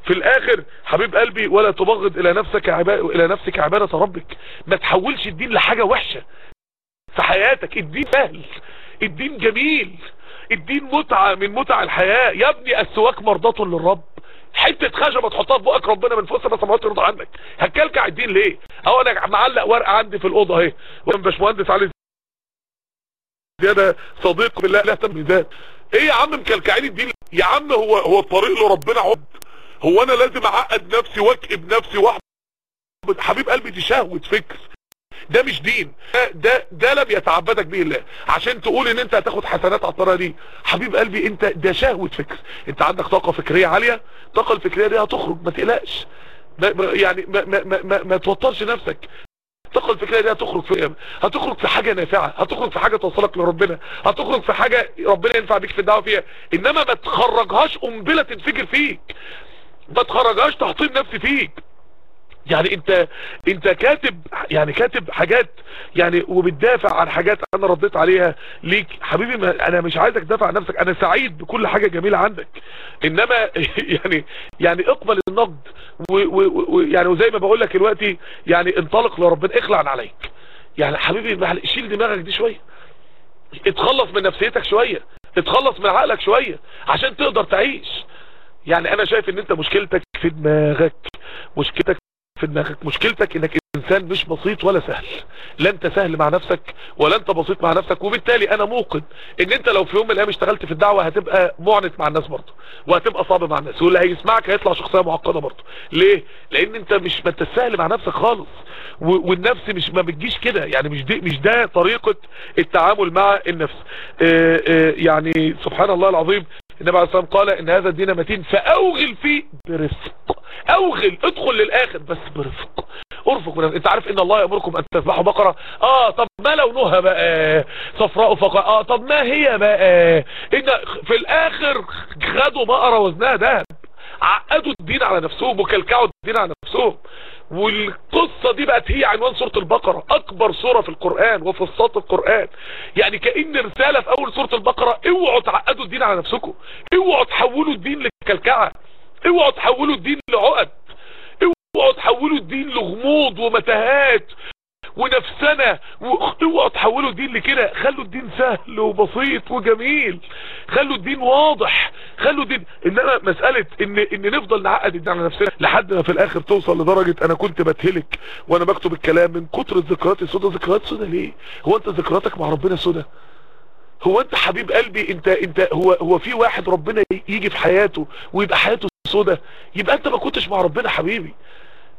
في الآخر حبيب قلبي ولا تبغض إلى نفسك عبا... إلى نفسك عبادة ربك ما تحولش الدين لحاجة وحشة في حياتك. الدين سهل. الدين جميل. الدين متعة من متع الحياة. يا ابني السواك مرضاة للرب. حتة خشبة تحطها في بقك ربنا من فوق سبع سماوات يرضى عنك هتكلكع الدين ليه؟ أهو أنا معلق ورقة عندي في الأوضة أهي. باشمهندس علي زيادة صديق بالله لا اهتم بذات إيه يا عم مكلكعين الدين؟ يا عم هو هو الطريق لربنا عبد. هو أنا لازم أعقد نفسي وأكئب نفسي واحبط حبيب قلبي دي شهوة فكر. ده مش دين. ده, ده لم يتعبدك به الله. عشان تقول إن أنت هتاخد حسنات على الطريقة دي حبيب قلبي أنت ده شهوة فكر. أنت عندك طاقة فكرية عالية. الطاقة الفكرية دي هتخرج ما تقلقش. يعني ما ما ما, ما, ما توترش نفسك. الطاقة الفكرية دي هتخرج في هتخرج في حاجة نافعة هتخرج في حاجة توصلك لربنا هتخرج في حاجة ربنا ينفع بيك في الدعوة فيها. إنما ما تخرجهاش قنبلة تنفجر فيك. ما تخرجهاش تحطيم نفسي فيك. يعني انت انت كاتب يعني كاتب حاجات يعني وبتدافع عن حاجات أنا رديت عليها ليك. حبيبي أنا مش عايزك تدافع عن نفسك. أنا سعيد بكل حاجة جميلة عندك. انما يعني يعني اقبل النقد. ويعني وزي ما بقول لك دلوقتي يعني انطلق لربنا اخلع عليك. يعني حبيبي شيل دماغك دي شوية. اتخلص من نفسيتك شوية. اتخلص من عقلك شوية عشان تقدر تعيش. يعني أنا شايف ان انت مشكلتك في دماغك مشكلتك في دماغك مشكلتك إنك إنسان مش بسيط ولا سهل. لا انت سهل مع نفسك ولا أنت بسيط مع نفسك وبالتالي أنا موقن إن أنت لو في يوم من الأيام اشتغلت في الدعوة هتبقى معنت مع الناس برضه وهتبقى صعب مع الناس واللي هيسمعك هيطلع شخصية معقدة برضه. ليه؟ لأن أنت مش ما انت سهل مع نفسك خالص والنفس مش ما بتجيش كده يعني مش دي مش ده طريقة التعامل مع النفس. آه آه يعني سبحان الله العظيم النبي عليه الصلاة قال إن هذا الدين متين فأوغل فيه برفق. أوغل ادخل للآخر بس برفق. أرفق من أنت عارف إن الله يأمركم أن تذبحوا بقرة؟ آه طب ما لونها بقى؟ صفراء فقراء آه طب ما هي بقى؟ إن في الآخر خدوا بقرة وزنها دهب عقدوا الدين على نفسهم وكلكعوا الدين على نفسهم. والقصة دي بقت هي عنوان سورة البقرة أكبر سورة في القرآن وفصات القرآن. يعني كأن رسالة في أول سورة البقرة اوعوا تعقدوا الدين على نفسكم اوعوا تحولوا الدين لكلكعة اوعوا تحولوا الدين لعقد اوعوا تحولوا الدين لغموض ومتاهات. ونفسنا واوعوا تحولوا الدين لكده. خلوا الدين سهل وبسيط وجميل. خلوا الدين واضح. خلوا الدين إنما مسألة ان إن نفضل نعقد الدين على نفسنا لحد ما في الآخر توصل لدرجة أنا كنت بتهلك وأنا بكتب الكلام من كتر الذكريات السوداء. ذكريات سوداء ليه؟ هو أنت ذكرياتك مع ربنا سوداء؟ هو أنت حبيب قلبي؟ انت أنت هو هو في واحد ربنا يجي في حياته ويبقى حياته سوداء؟ يبقى أنت ما كنتش مع ربنا حبيبي.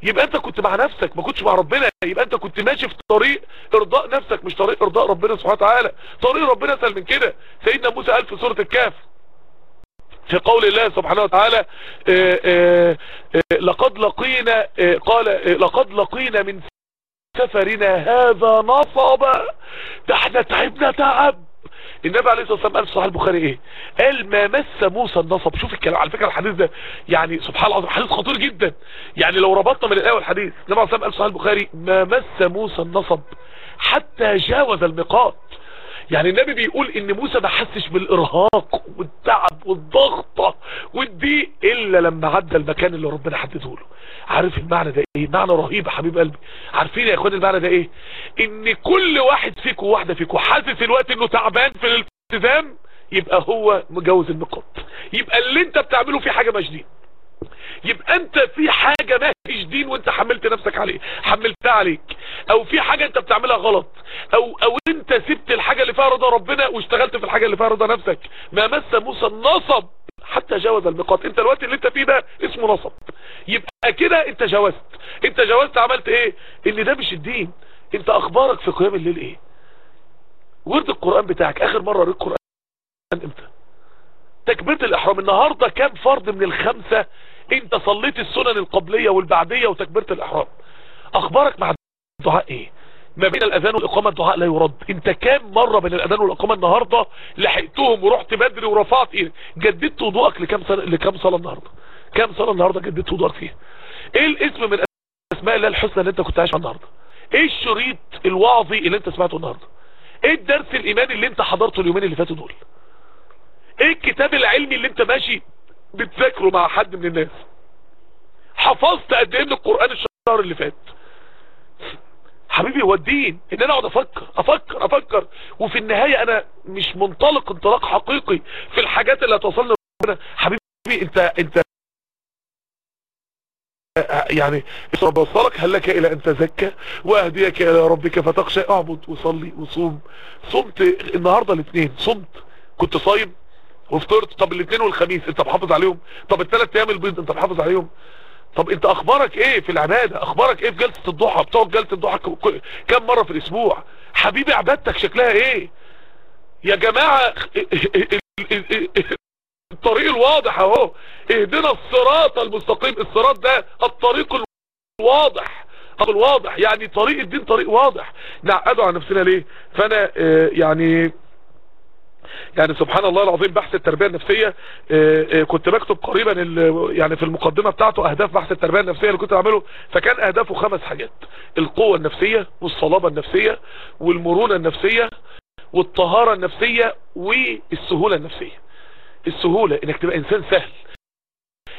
يبقى انت كنت مع نفسك ما كنتش مع ربنا يبقى انت كنت ماشي في طريق إرضاء نفسك مش طريق إرضاء ربنا سبحانه وتعالى. طريق ربنا أسهل من كده. سيدنا موسى قال في سورة الكهف في قول الله سبحانه وتعالى آه آه آه لقد لقينا قال لقد لقينا من سفرنا هذا نصبا ده إحنا تعبنا تعب. النبي عليه الصلاة والسلام قال في صحيح البخاري إيه؟ قال ما مس موسى النصب. شوف الكلام على فكرة الحديث ده يعني سبحان الله حديث خطير جدا. يعني لو ربطنا من الايه والحديث النبي عليه الصلاة والسلام قال في صحيح البخاري ما مس موسى النصب حتى جاوز الميقات يعني النبي بيقول إن موسى ما حسش بالإرهاق والتعب والضغطة والضيق إلا لما عدى المكان اللي ربنا حدده له. عارف المعنى ده إيه؟ معنى رهيب يا حبيب قلبي. عارفين يا اخوان المعنى ده إيه؟ إن كل واحد فيكم واحدة فيكم حاسس الوقت إنه تعبان في الالتزام يبقى هو مجوز النقاط يبقى اللي أنت بتعمله فيه حاجة مش دين يبقى انت في حاجة ما هيش دين وانت حملت نفسك عليه. حملتها عليك. أو في حاجة انت بتعملها غلط. أو أو انت سبت الحاجة اللي فيها رضا ربنا واشتغلت في الحاجة اللي فيها رضا نفسك. ما مس موسى النصب. حتى جاوز الميقات انت الوقت اللي انت فيه ده اسمه نصب. يبقى كده انت جاوزت. انت جاوزت عملت إيه؟ ان ده مش الدين. انت أخبارك في قيام الليل إيه؟ ورد القرآن بتاعك. اخر مرة قريت القرآن إمتى؟ تكبيرة الإحرام. النهاردة كام فرد من الخمسة انت صليت السنن القبلية والبعدية وتكبيرة الإحرام. أخبارك مع الدعاء إيه؟ ما بين الأذان والإقامة الدعاء لا يرد. أنت كام مرة بين الأذان والإقامة النهاردة لحقتهم ورحت بدري ورفعت إيه؟ جددت وضوءك لكام سنة لكام صلاة النهاردة؟ كام صلاة النهاردة جددت وضوءك فيها؟ إيه الاسم من أسماء الله الحسنى اللي أنت كنت عايش النهاردة؟ إيه الشريط الوعظي اللي أنت سمعته النهاردة؟ إيه الدرس الإيماني اللي أنت حضرته اليومين اللي فاتوا دول؟ إيه الكتاب العلمي اللي انت ماشي بتذاكره مع حد من الناس؟ حفظت قد إيه من القرآن الشهر اللي فات؟ حبيبي هو الدين ان أنا اقعد أفكر أفكر أفكر وفي النهاية أنا مش منطلق انطلاق حقيقي في الحاجات اللي هتوصلنا ربنا حبيبي انت انت يعني بوصلك هل لك إلى ان تزكى واهديك إلى ربك فتخشى. اعبد وصلي وصوم. صمت النهاردة الاثنين صمت. كنت صايم وفطرت. طب الاثنين والخميس انت محافظ عليهم؟ طب الثلاث أيام البيض انت محافظ عليهم؟ طب انت أخبارك إيه في العبادة؟ أخبارك إيه في جلسة الضحى؟ بتقعد جلسة الضحى كم مرة في الأسبوع؟ حبيبي عبادتك شكلها إيه؟ يا جماعة الطريق الواضح اهو. اهدنا الصراط المستقيم. الصراط ده الطريق الواضح. الواضح. يعني طريق الدين طريق واضح. نعقده على نفسنا ليه؟ فانا آه يعني يعني سبحان الله العظيم بحث التربية النفسية كنت بكتب قريبا يعني في المقدمة بتاعته أهداف بحث التربية النفسية اللي كنت بعمله فكان أهدافه خمس حاجات القوة النفسية والصلابة النفسية والمرونة النفسية والطهارة النفسية والسهولة النفسية. السهولة إنك تبقى إنسان سهل.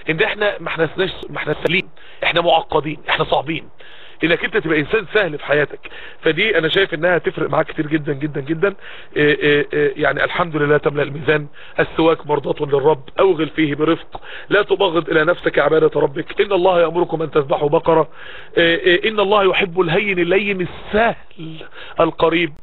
إن إحنا ما إحنا ما إحنا سهلين إحنا معقدين إحنا صعبين. إنك أنت تبقى إنسان سهل في حياتك. فدي أنا شايف إنها تفرق معاك كتير جدا جدا جدا. إيه إيه إيه يعني الحمد لله تملأ الميزان. السواك مرضاة للرب. أوغل فيه برفق. لا تبغض إلى نفسك عبادة ربك. إن الله يأمركم أن تذبحوا بقرة. إن الله يحب الهين اللين السهل القريب.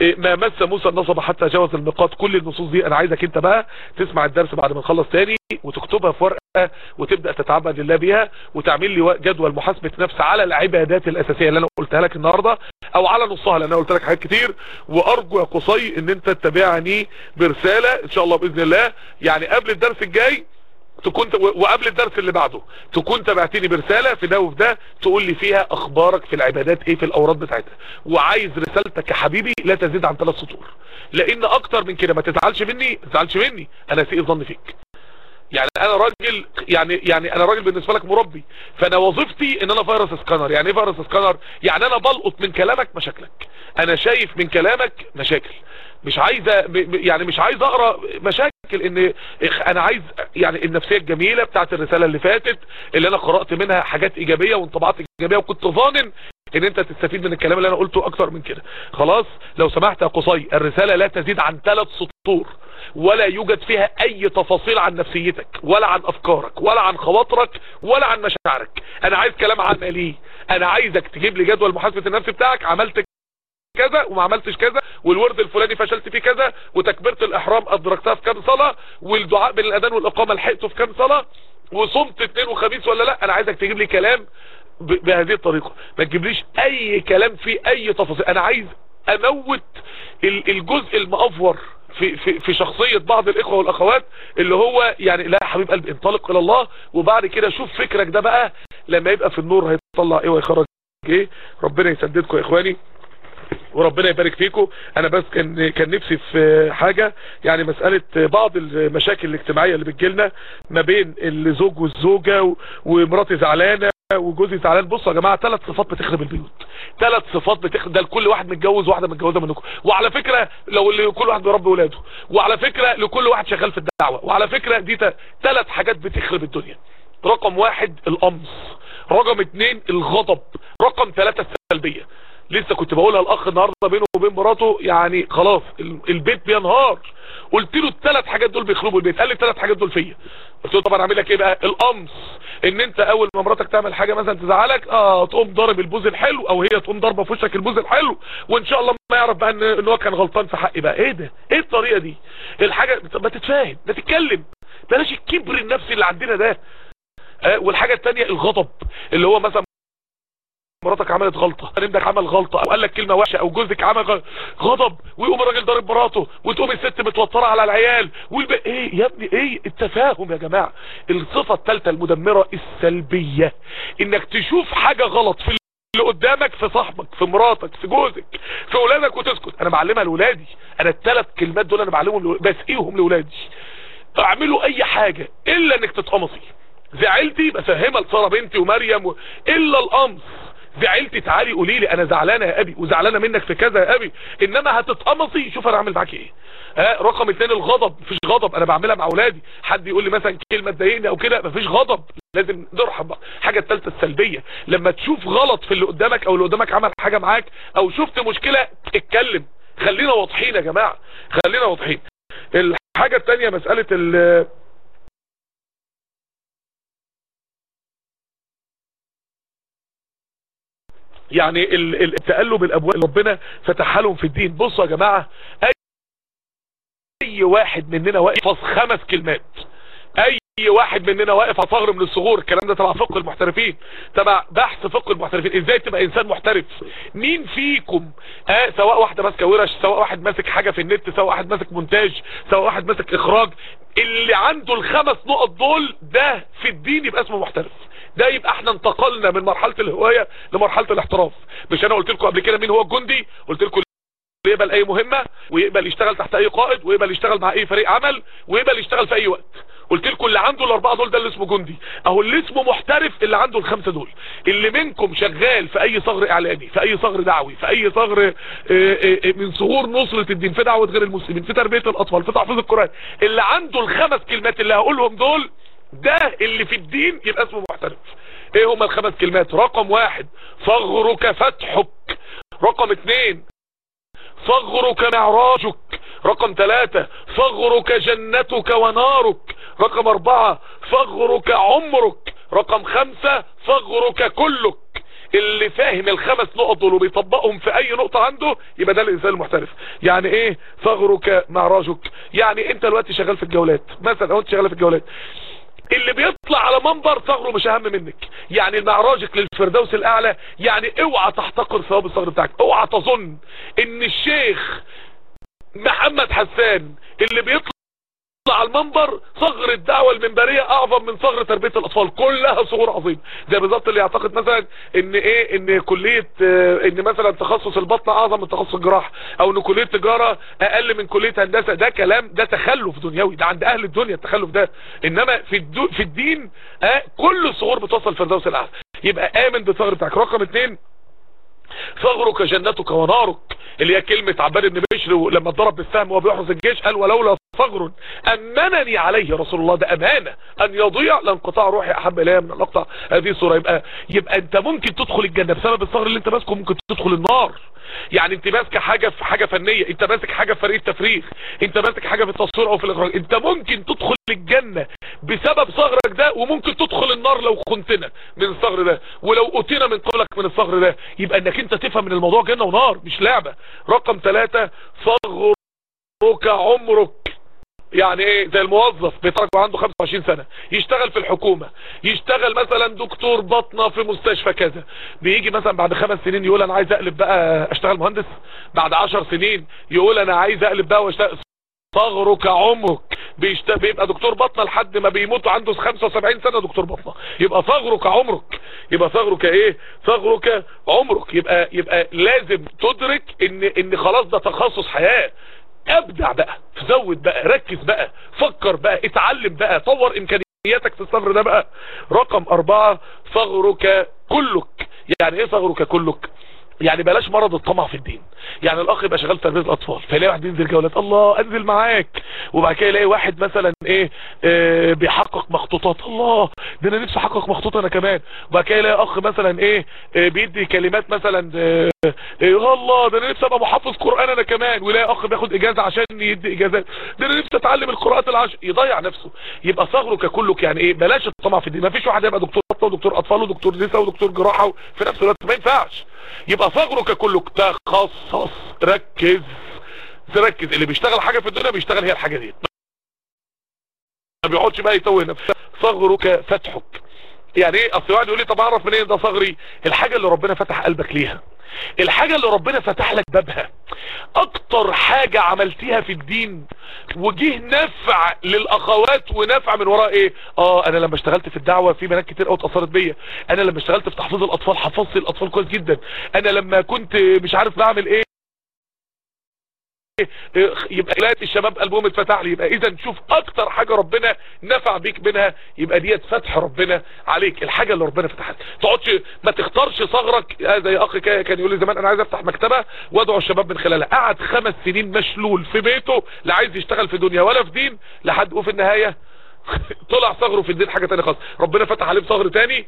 ما مس موسى النصب حتى جاوز الميقات. كل النصوص دي أنا عايزك أنت بقى تسمع الدرس بعد ما نخلص تاني وتكتبها في ورقة وتبدأ تتعبد لله بيها وتعمل لي جدول محاسبة نفس على العبادات الأساسية اللي أنا قلتها لك النهاردة أو على نصها لأن أنا قلت لك حاجات كتير. وأرجو يا قصي إن أنت تتابعني برسالة إن شاء الله بإذن الله. يعني قبل الدرس الجاي تكون وقبل الدرس اللي بعده تكون تبعتني برسالة في ده وفي ده تقول لي فيها أخبارك في العبادات إيه في الأوراد بتاعتها. وعايز رسالتك يا حبيبي لا تزيد عن ثلاث سطور. لأن أكتر من كده ما تزعلش مني ما تزعلش مني أنا سيء الظن فيك. يعني أنا راجل يعني يعني أنا راجل بالنسبة لك مربي فانا وظيفتي ان أنا فيروس سكانر. يعني إيه فيروس سكانر؟ يعني أنا بلقط من كلامك مشاكلك. أنا شايف من كلامك مشاكل. مش عايزه يعني مش عايز أقرأ مشاكل إن أنا عايز يعني النفسية الجميلة بتاعت الرسالة اللي فاتت اللي أنا قرأت منها حاجات إيجابية وانطباعات إيجابية وكنت ظانن إن أنت تستفيد من الكلام اللي أنا قلته أكتر من كده. خلاص؟ لو سمحت يا قصي الرسالة لا تزيد عن ثلاث سطور. ولا يوجد فيها أي تفاصيل عن نفسيتك ولا عن أفكارك ولا عن خواطرك ولا عن مشاعرك. أنا عايز كلام عملي أنا عايزك تجيب لي جدول محاسبة النفس بتاعك عملت كذا وما عملتش كذا والورد الفلاني فشلت فيه كذا وتكبيرة الإحرام أدركتها في كام صلاة والدعاء بين الأذان والإقامة لحقته في كام صلاة وصمت اثنين وخميس ولا لأ؟ أنا عايزك تجيب لي كلام بهذه الطريقة. ما تجيبليش أي كلام فيه أي تفاصيل. أنا عايز أموت الجزء المأفور في, في, في شخصية بعض الإخوة والأخوات اللي هو يعني لا حبيب قلبي انطلق إلى الله وبعد كده شوف فكرك ده بقى لما يبقى في النور هيطلع إيه ويخرج إيه. ربنا يسددكم يا إخواني وربنا يبارك فيكم. أنا بس كان كان نفسي في حاجة يعني مسألة بعض المشاكل الاجتماعية اللي بتجيلنا ما بين الزوج والزوجة ومراتي زعلانة وجوزي زعلان بصوا يا جماعة ثلاث صفات بتخرب البيوت. ثلاث صفات بتخرب ده لكل واحد متجوز واحدة متجوزة منكم. وعلى فكرة لو لكل واحد بيربي ولاده. وعلى فكرة لكل واحد شغال في الدعوة. وعلى فكرة دي ثلاث حاجات بتخرب الدنيا. رقم واحد القمص. رقم اتنين الغضب. رقم ثلاثة السلبية. لسه كنت بقولها الأخ النهارده بينه وبين مراته يعني خلاص البيت بينهار. قلت له الثلاث حاجات دول بيخربوا البيت. قال لي الثلاث حاجات دول فيا. قلت له طبعا اعمل لك إيه بقى؟ القمص. إن أنت أول ما مراتك تعمل حاجة مثلا تزعلك آه تقوم ضارب البوز الحلو أو هي تقوم ضاربة في وشك البوز الحلو وإن شاء الله ما يعرف بقى ان هو كان غلطان في حقي بقى. إيه ده؟ إيه الطريقة دي؟ الحاجة ما تتفاهم ما تتكلم. بلاش الكبر النفسي اللي عندنا ده. آه والحاجة الثانية الغضب اللي هو مثلا مراتك عملت غلطة ابنك عمل غلطة أو قال لك كلمة وحشة أو جوزك عمل غضب ويقوم الراجل ضارب مراته وتقوم الست متوترة على العيال والب... إيه يا ابني إيه التفاهم يا جماعة؟ الصفة الثالثة المدمرة السلبية إنك تشوف حاجة غلط في اللي قدامك في صاحبك في مراتك في جوزك في أولادك وتسكت. أنا بعلمها لاولادي أنا الثلاث كلمات دول أنا بعلمهم. بسقيهم لاولادي أعملوا أي حاجة إلا إنك تتقمصي. زعلتي بفهمها لسارة بنتي ومريم و... إلا القمص. زعلتي تعالي قولي لي أنا زعلانة يا أبي وزعلانة منك في كذا يا أبي إنما هتتقمصي شوف أنا اعمل معاكي إيه. ها رقم اتنين الغضب مفيش غضب أنا بعملها مع أولادي حد يقول لي مثلا كلمة تضايقني أو كده مفيش غضب لازم نرحب بقى. حاجة الثالثه السلبية لما تشوف غلط في اللي قدامك أو اللي قدامك عمل حاجة معاك أو شفت مشكلة اتكلم. خلينا واضحين يا جماعة خلينا واضحين. الحاجة الثانية مسألة يعني التقلب الأبواب ربنا فتحها لهم في الدين. بصوا يا جماعة أي واحد مننا واقف خمس كلمات أي واحد مننا واقف على ثغر من الثغور الكلام ده تبع فقه المحترفين تبع بحث فقه المحترفين. إزاي تبقى إنسان محترف؟ مين فيكم؟ آه سواء واحدة ماسكة ورش سواء واحد ماسك حاجة في النت سواء واحد ماسك مونتاج سواء واحد ماسك إخراج اللي عنده الخمس نقط دول ده في الدين يبقى اسمه محترف. ده يبقى إحنا انتقلنا من مرحلة الهواية لمرحلة الاحتراف. مش أنا قلت لكم قبل كده مين هو الجندي؟ قلت لكم يقبل أي مهمة ويقبل يشتغل تحت أي قائد ويقبل يشتغل مع أي فريق عمل ويقبل يشتغل في أي وقت. قلت لكم اللي عنده الأربعة دول ده اللي اسمه جندي. أهو اللي اسمه محترف اللي عنده الخمسة دول. اللي منكم شغال في أي ثغر اعلاني في أي ثغر دعوي في أي ثغر آه، آه، آه، من ثغور نصرة الدين في دعوة غير المسلمين في تربية الأطفال في تحفيظ القرآن. اللي عنده الخمس كلمات اللي هقولهم دول ده اللي في الدين يبقى اسمه محترف. إيه هما الخمس كلمات؟ رقم واحد ثغرك فتحك. رقم اتنين ثغرك معراجك. رقم ثلاثة ثغرك جنتك ونارك. رقم اربعة ثغرك عمرك. رقم خمسة ثغرك كلك. اللي فاهم الخمس نقط دول وبيطبقهم في أي نقطة عنده يبقى ده الإنسان المحترف. يعني إيه؟ ثغرك معراجك. يعني أنت دلوقتي شغال في الجولات. مثلا أو أنت شغال في الجولات اللي بيطلع على منبر ثغره مش أهم منك. يعني معراجك للفردوس الأعلى يعني اوعى تحتقر ثواب الثغر بتاعك. اوعى تظن إن الشيخ محمد حسان اللي بيطلع على المنبر ثغر الدعوة المنبرية أعظم من ثغر تربية الأطفال. كلها ثغور عظيم. زي بالظبط اللي يعتقد مثلا إن إيه إن كلية آه إن مثلا تخصص البطنة أعظم من تخصص الجراحة أو إن كلية تجارة أقل من كلية هندسة. ده كلام ده تخلف دنيوي. ده عند أهل الدنيا التخلف ده. إنما في الدو في الدين آه كل الثغور بتوصل الفردوس الأعلى. يبقى آمن بالثغر بتاعك. رقم اتنين ثغرك جنتك ونارك اللي هي كلمة عباد بن بشر لما اتضرب بالسهم وهو بيحرس الجيش قال ولولا ثغر أمنني عليه رسول الله ده أمانة. أن يضيع لانقطاع روحي أحب إلي من الاقطع هذه الصورة يبقى يبقى أنت ممكن تدخل الجنة بسبب الثغر اللي أنت ماسكه ممكن تدخل النار. يعني انت ماسك حاجة في حاجة فنية انت ماسك حاجة في فريق التفريغ انت ماسك حاجة في التصوير أو في الإخراج انت ممكن تدخل الجنة بسبب ثغرك ده وممكن تدخل النار لو خنتنا من الثغر ده ولو قتنا من قبلك من الثغر ده يبقى انك انت تفهم من الموضوع جنة ونار مش لعبة. رقم ثلاثة ثغرك عمرك يعني إيه؟ زي الموظف بيتخرج عنده 25 سنة يشتغل في الحكومة يشتغل مثلا دكتور بطنة في مستشفى كذا. بيجي مثلا بعد خمس سنين يقول أنا عايز أقلب بقى أشتغل مهندس بعد 10 سنين يقول أنا عايز أقلب بقى وأشتغل. ثغرك عمرك بيشت... بيبقى دكتور بطنة لحد ما بيموت عنده 75 سنة دكتور بطنة. يبقى ثغرك عمرك. يبقى ثغرك إيه؟ ثغرك عمرك. يبقى يبقى لازم تدرك إن إن خلاص ده تخصص حياة. ابدع بقى زود بقى ركز بقى فكر بقى اتعلم بقى طور إمكانياتك في الصبر ده بقى. رقم أربعة ثغرك كلك. يعني إيه ثغرك كلك؟ يعني بلاش مرض الطمع في الدين. يعني الأخ يبقى شغال في تربية الأطفال فيلاقي واحد ينزل جولات الله أنزل معاك. وبعد كده يلاقي واحد مثلا إيه آه بيحقق مخطوطات الله ده أنا نفسي أحقق مخطوط أنا كمان. وبعد كده يلاقي أخ مثلا إيه آه بيدي كلمات مثلا آه آه الله ده أنا نفسي أبقى محافظ قرآن أنا كمان. ويلاقي أخ بياخد إجازة عشان يدي إجازات ده أنا نفسي أتعلم القراءات العشر يضيع نفسه. يبقى ثغرك كلك يعني إيه بلاش الطمع في الدين. ما فيش واحد يبقى دكتور ودكتور أطفال ودكتور نساء ودكتور جراحة في نفس الوقت ما ينفعش. يبقى ثغرك كلك تخصص ركز. تركز اللي بيشتغل حاجة في الدنيا بيشتغل هي الحاجة دي. ما بيقعدش بقى يتوه نفسه. ثغرك فتحك. يعني إيه؟ أصل واحد يقول لي طب أعرف منين ده ثغري الحاجة اللي ربنا فتح قلبك ليها. الحاجة اللي ربنا فتح لك بابها أكتر حاجة عملتيها في الدين وجه نفع للأخوات ونفع من وراء إيه؟ آه أنا لما اشتغلت في الدعوة في بنات كتير قوي اتأثرت بيا. أنا لما اشتغلت في تحفيظ الأطفال حفظت الأطفال كويس جدا. أنا لما كنت مش عارف بعمل إيه يبقى قلاية الشباب قلبهم اتفتح لي يبقى إذا شوف أكتر حاجة ربنا نفع بيك منها يبقى ديت فتح ربنا عليك الحاجة اللي ربنا فتحها تقعدش ما تختارش ثغرك زي اخ كان يقول لي زمان أنا عايز أفتح مكتبة وأدعو الشباب من خلالها. قعد خمس سنين مشلول في بيته لا عايز يشتغل في دنيا ولا في دين لحد وفي النهاية طلع ثغره في الدين حاجة تانية خالص. ربنا فتح عليه ثغر تاني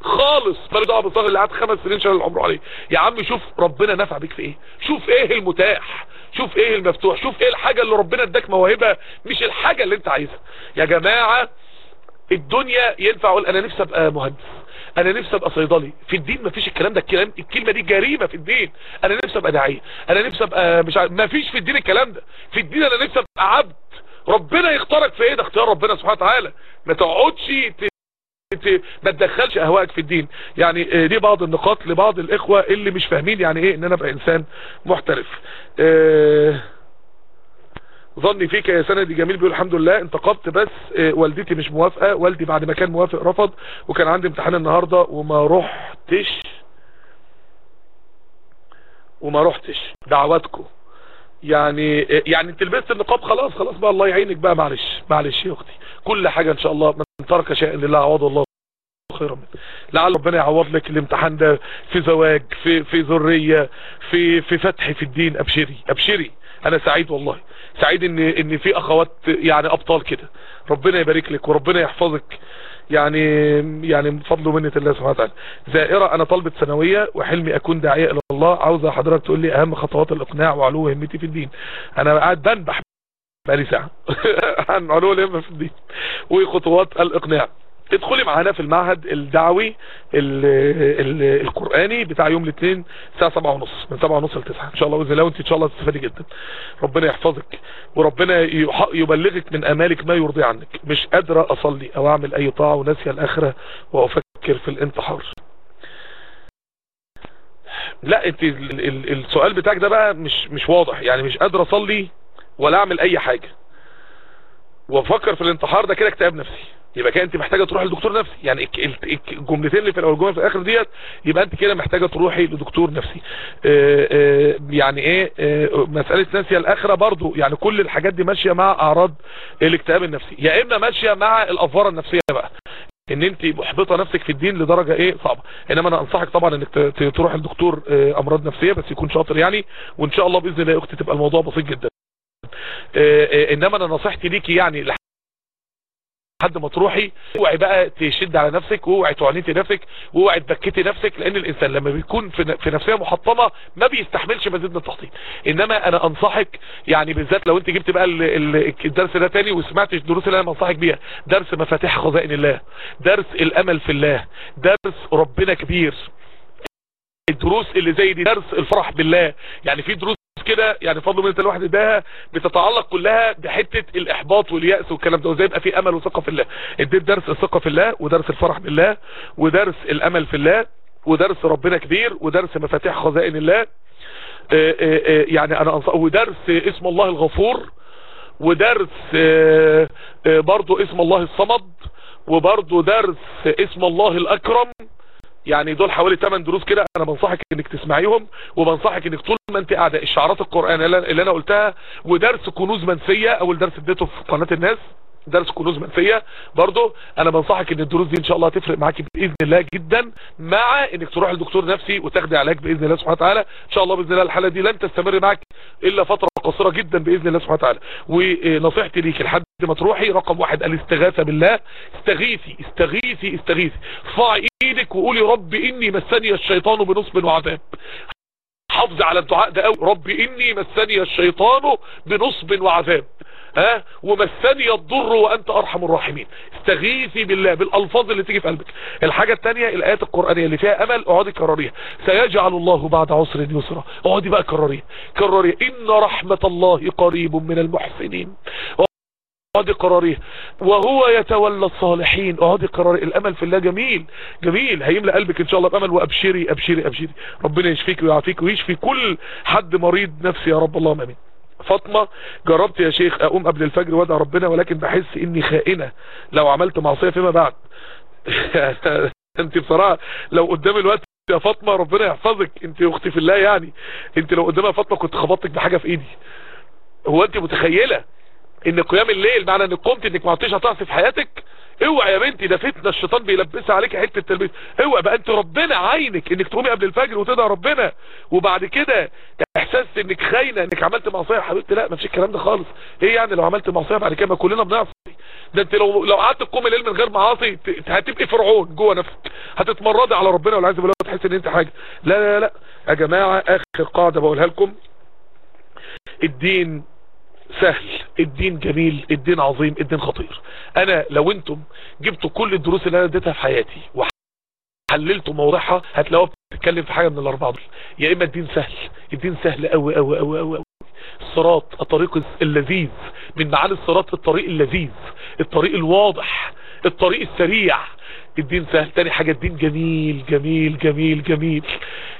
خالص. مالي دعوة بالصغر اللي قعد خمس سنين شغال العمر عليه. يا عم شوف ربنا نفع بيك في إيه؟ شوف إيه المتاح؟ شوف إيه المفتوح شوف إيه الحاجة اللي ربنا اداك موهبة مش الحاجة اللي انت عايزها. يا جماعة الدنيا ينفع أقول أنا نفسي ابقى مهندس أنا نفسي ابقى صيدلي. في الدين مفيش الكلام ده الكلام الكلمة دي جريمة في الدين. أنا نفسي ابقى داعية أنا نفسي ابقى مش عارف مفيش في الدين الكلام ده. في الدين أنا نفسي ابقى عبد. ربنا يختارك في إيه؟ ده اختيار ربنا سبحانه وتعالى. ما تقعدش ما تدخلش اهوائك في الدين. يعني دي بعض النقاط لبعض الاخوة اللي مش فاهمين يعني إيه ان أنا ابقى انسان محترف. آه ظني فيك يا سندي جميل بيقول الحمد لله انتقبت بس آه والدتي مش موافقة والدي بعد ما كان موافق رفض وكان عندي امتحان النهاردة وما رحتش وما رحتش دعواتكم يعني يعني انت لبست النقاب خلاص خلاص بقى الله يعينك بقى معلش معلش يا أختي. كل حاجة إن شاء الله ترك شيء لله عوض الله خيرا. لعل ربنا يعوض لك الامتحان ده في زواج في في ذرية في في فتح في الدين. أبشري أبشري. أنا سعيد والله. سعيد ان ان في أخوات يعني أبطال كده. ربنا يبارك لك وربنا يحفظك. يعني يعني من فضل ومنة الله سبحانه وتعالى. زائرة أنا طالبة ثانوية وحلمي أكون داعية إلى الله. عاوزة حضرتك تقول لي أهم خطوات الإقناع وعلو همتي في الدين. أنا قاعد بنبح بقالي ساعة. عن علو الهمة في الدين وخطوات الاقناع. ادخلي معانا في المعهد الدعوي ال ال القرآني بتاع يوم الاثنين الساعة سبعة ونص من سبعة ونص لتسعة. إن شاء الله باذن الله وانت إن شاء الله تستفادي جدا. ربنا يحفظك وربنا يبلغك من آمالك ما يرضي عنك. مش قادرة أصلي أو أعمل أي طاعة وناسية الآخرة وأفكر في الانتحار. لا أنت ال ال السؤال بتاعك ده بقى مش مش واضح. يعني مش قادر أصلي ولا أعمل أي حاجة. وأفكر في الانتحار ده كده اكتئاب نفسي. يبقى كده أنت محتاجة تروحي لدكتور نفسي. يعني الجملتين اللي في الأول الجملة في الآخر ديت يبقى أنت كده محتاجة تروحي لدكتور نفسي. آه آه يعني إيه؟ آه مسألة ناسيه الآخرة برضو. يعني كل الحاجات دي ماشية مع أعراض الاكتئاب النفسي. يا إما ماشية مع الافوره النفسية بقى. إن أنت محبطة نفسك في الدين لدرجة إيه؟ صعبة. إنما أنا أنصحك طبعا إنك تروح لدكتور أمراض نفسية بس يكون شاطر يعني. وإن شاء الله بإذن الله يا أختي تبقى الموضوع بسيط جدا. انما أنا نصيحتي ليكي يعني لحد ما تروحي اوعي بقى تشد على نفسك واوعي تعنيتي نفسك واوعي تبكتي نفسك لأن الانسان لما بيكون في نفسية محطمة ما بيستحملش مزيد من التحطيم انما أنا انصحك يعني بالذات لو انت جبت بقى الدرس ده تاني وسمعتش الدروس اللي أنا بنصحك بيها. درس مفاتيح خزائن الله درس الامل في الله درس ربنا كبير. الدروس اللي زي دي درس الفرح بالله. يعني في دروس كده يعني فضل من الواحد اداها بتتعلق كلها بحتة الإحباط واليأس والكلام ده وازاي يبقى في أمل وثقة في الله. اديت درس الثقة في الله ودرس الفرح بالله ودرس الأمل في الله ودرس ربنا كبير ودرس مفاتيح خزائن الله. آآ آآ يعني أنا ودرس اسم الله الغفور ودرس برضو اسم الله الصمد وبرضو درس اسم الله الأكرم. يعني دول حوالي 8 دروس كده أنا بنصحك انك تسمعيهم وبنصحك انك طول ما انت قاعدة الشعارات القرآن اللي أنا قلتها ودرس كنوز منسية اول درس اديته في قناة الناس. درس كنوز منسية برضو أنا بنصحك إن الدروس دي إن شاء الله هتفرق معاكي بإذن الله جدا مع إنك تروح لدكتور نفسي وتاخدي علاج بإذن الله سبحانه وتعالى. إن شاء الله بإذن الله الحالة دي لن تستمر معك إلا فترة قصيرة جدا بإذن الله سبحانه وتعالى. ونصيحتي ليك لحد ما تروحي رقم واحد الاستغاثة بالله. استغيثي استغيثي استغيثي. ارفعي إيدك وقولي رب إني مسني الشيطان بنصب وعذاب. حافظ على الدعاء ده قوي. رب إني مسني الشيطان بنصب وعذاب. ها؟ ومسني الضر وأنت أرحم الراحمين. استغيثي بالله بالألفاظ اللي تيجي في قلبك. الحاجة التانية الآيات القرآنية اللي فيها أمل اقعدي كرريها. سيجعل الله بعد عسر يسرا. اقعدي بقى كرريها. كرريها. إن رحمة الله قريب من المحسنين. اقعدي قراريه وهو يتولى الصالحين. اقعدي قراريه الأمل في الله جميل. جميل. هيملى قلبك إن شاء الله بأمل. وأبشري أبشري أبشري. ربنا يشفيك ويعافيك ويشفي كل حد مريض نفسي يا رب. اللهم آمين. فاطمة جربت يا شيخ أقوم قبل الفجر وادعى ربنا ولكن بحس إني خائنة. لو عملت معصية فيما بعد. أنت بصراحة لو قدام الوقت يا فاطمة ربنا يحفظك. أنت أختي في الله يعني. أنت لو قدامها فاطمة كنت خبطتك بحاجة في إيدي. هو أنت متخيلة؟ إن قيام الليل معنى انك قمت إنك ما عدتش هتعصي في حياتك؟ اوعى يا بنتي ده فتنة الشيطان بيلبسها عليك حتة التلبيس اوعى بقى أنت ربنا عينك إنك تقومي قبل الفجر وتدعي ربنا. وبعد كده إحساس إنك خاينة إنك عملت معصية يا حبيبتي. لا ما فيش الكلام ده خالص. إيه يعني لو عملت معصية بعد كده؟ ما كلنا بنعصي. ده أنت لو لو قعدت تقوم الليل من غير معاصي هتبقي فرعون جوه نفسك. هتتمردي على ربنا والعياذ بالله تحس إن أنت حاجة. لا لا لا. يا جماعة آخر قاعدة بقولها لكم. الدين سهل الدين جميل الدين عظيم الدين خطير. أنا لو أنتم جبتوا كل الدروس اللي أنا اديتها في حياتي حللتوا مواضيعها هتلاقوها بتتكلم في حاجة من الأربعة دول. يا إما الدين سهل الدين سهل قوي قوي قوي قوي الصراط الطريق اللذيذ من معاني الصراط الطريق اللذيذ الطريق الواضح الطريق السريع. الدين سهل تاني حاجة الدين جميل جميل جميل جميل.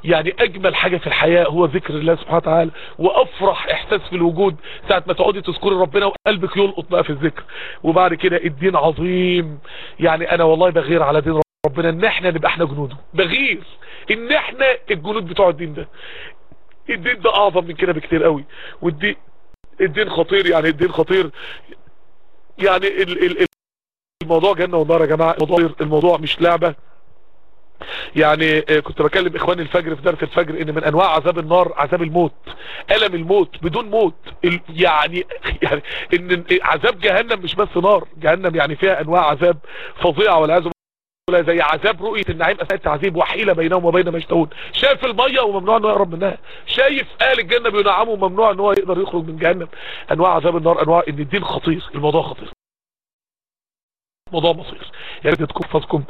يعني أجمل حاجة في الحياة هو ذكر الله سبحانه وتعالى وأفرح إحساس في الوجود ساعة ما تقعدي تذكري ربنا وقلبك يلقط بقى في الذكر. وبعد كده الدين عظيم. يعني أنا والله بغير على دين ربنا إن إحنا نبقى إحنا جنوده. بغير. إن إحنا الجنود بتوع الدين ده. الدين ده أعظم من كده بكتير قوي. والدين الدين خطير يعني الدين خطير. يعني ال ال الموضوع جنة ونار يا جماعة. الموضوع, الموضوع مش لعبة. يعني كنت بكلم إخواني الفجر في درس الفجر إن من أنواع عذاب النار عذاب الموت ألم الموت بدون موت. يعني يعني إن عذاب جهنم مش بس نار جهنم يعني فيها أنواع عذاب فظيعة والعياذ بالله زي عذاب رؤية النعيم أثناء التعذيب وحيلة بينهم وبين ما يشتهون. شايف المية وممنوع إنه يقرب منها. شايف أهل الجنة بينعموا وممنوع ان هو يقدر يخرج من جهنم. أنواع عذاب النار أنواع إن الدين خطير الموضوع خطير. موضوع مصير يا ريت تحفظكم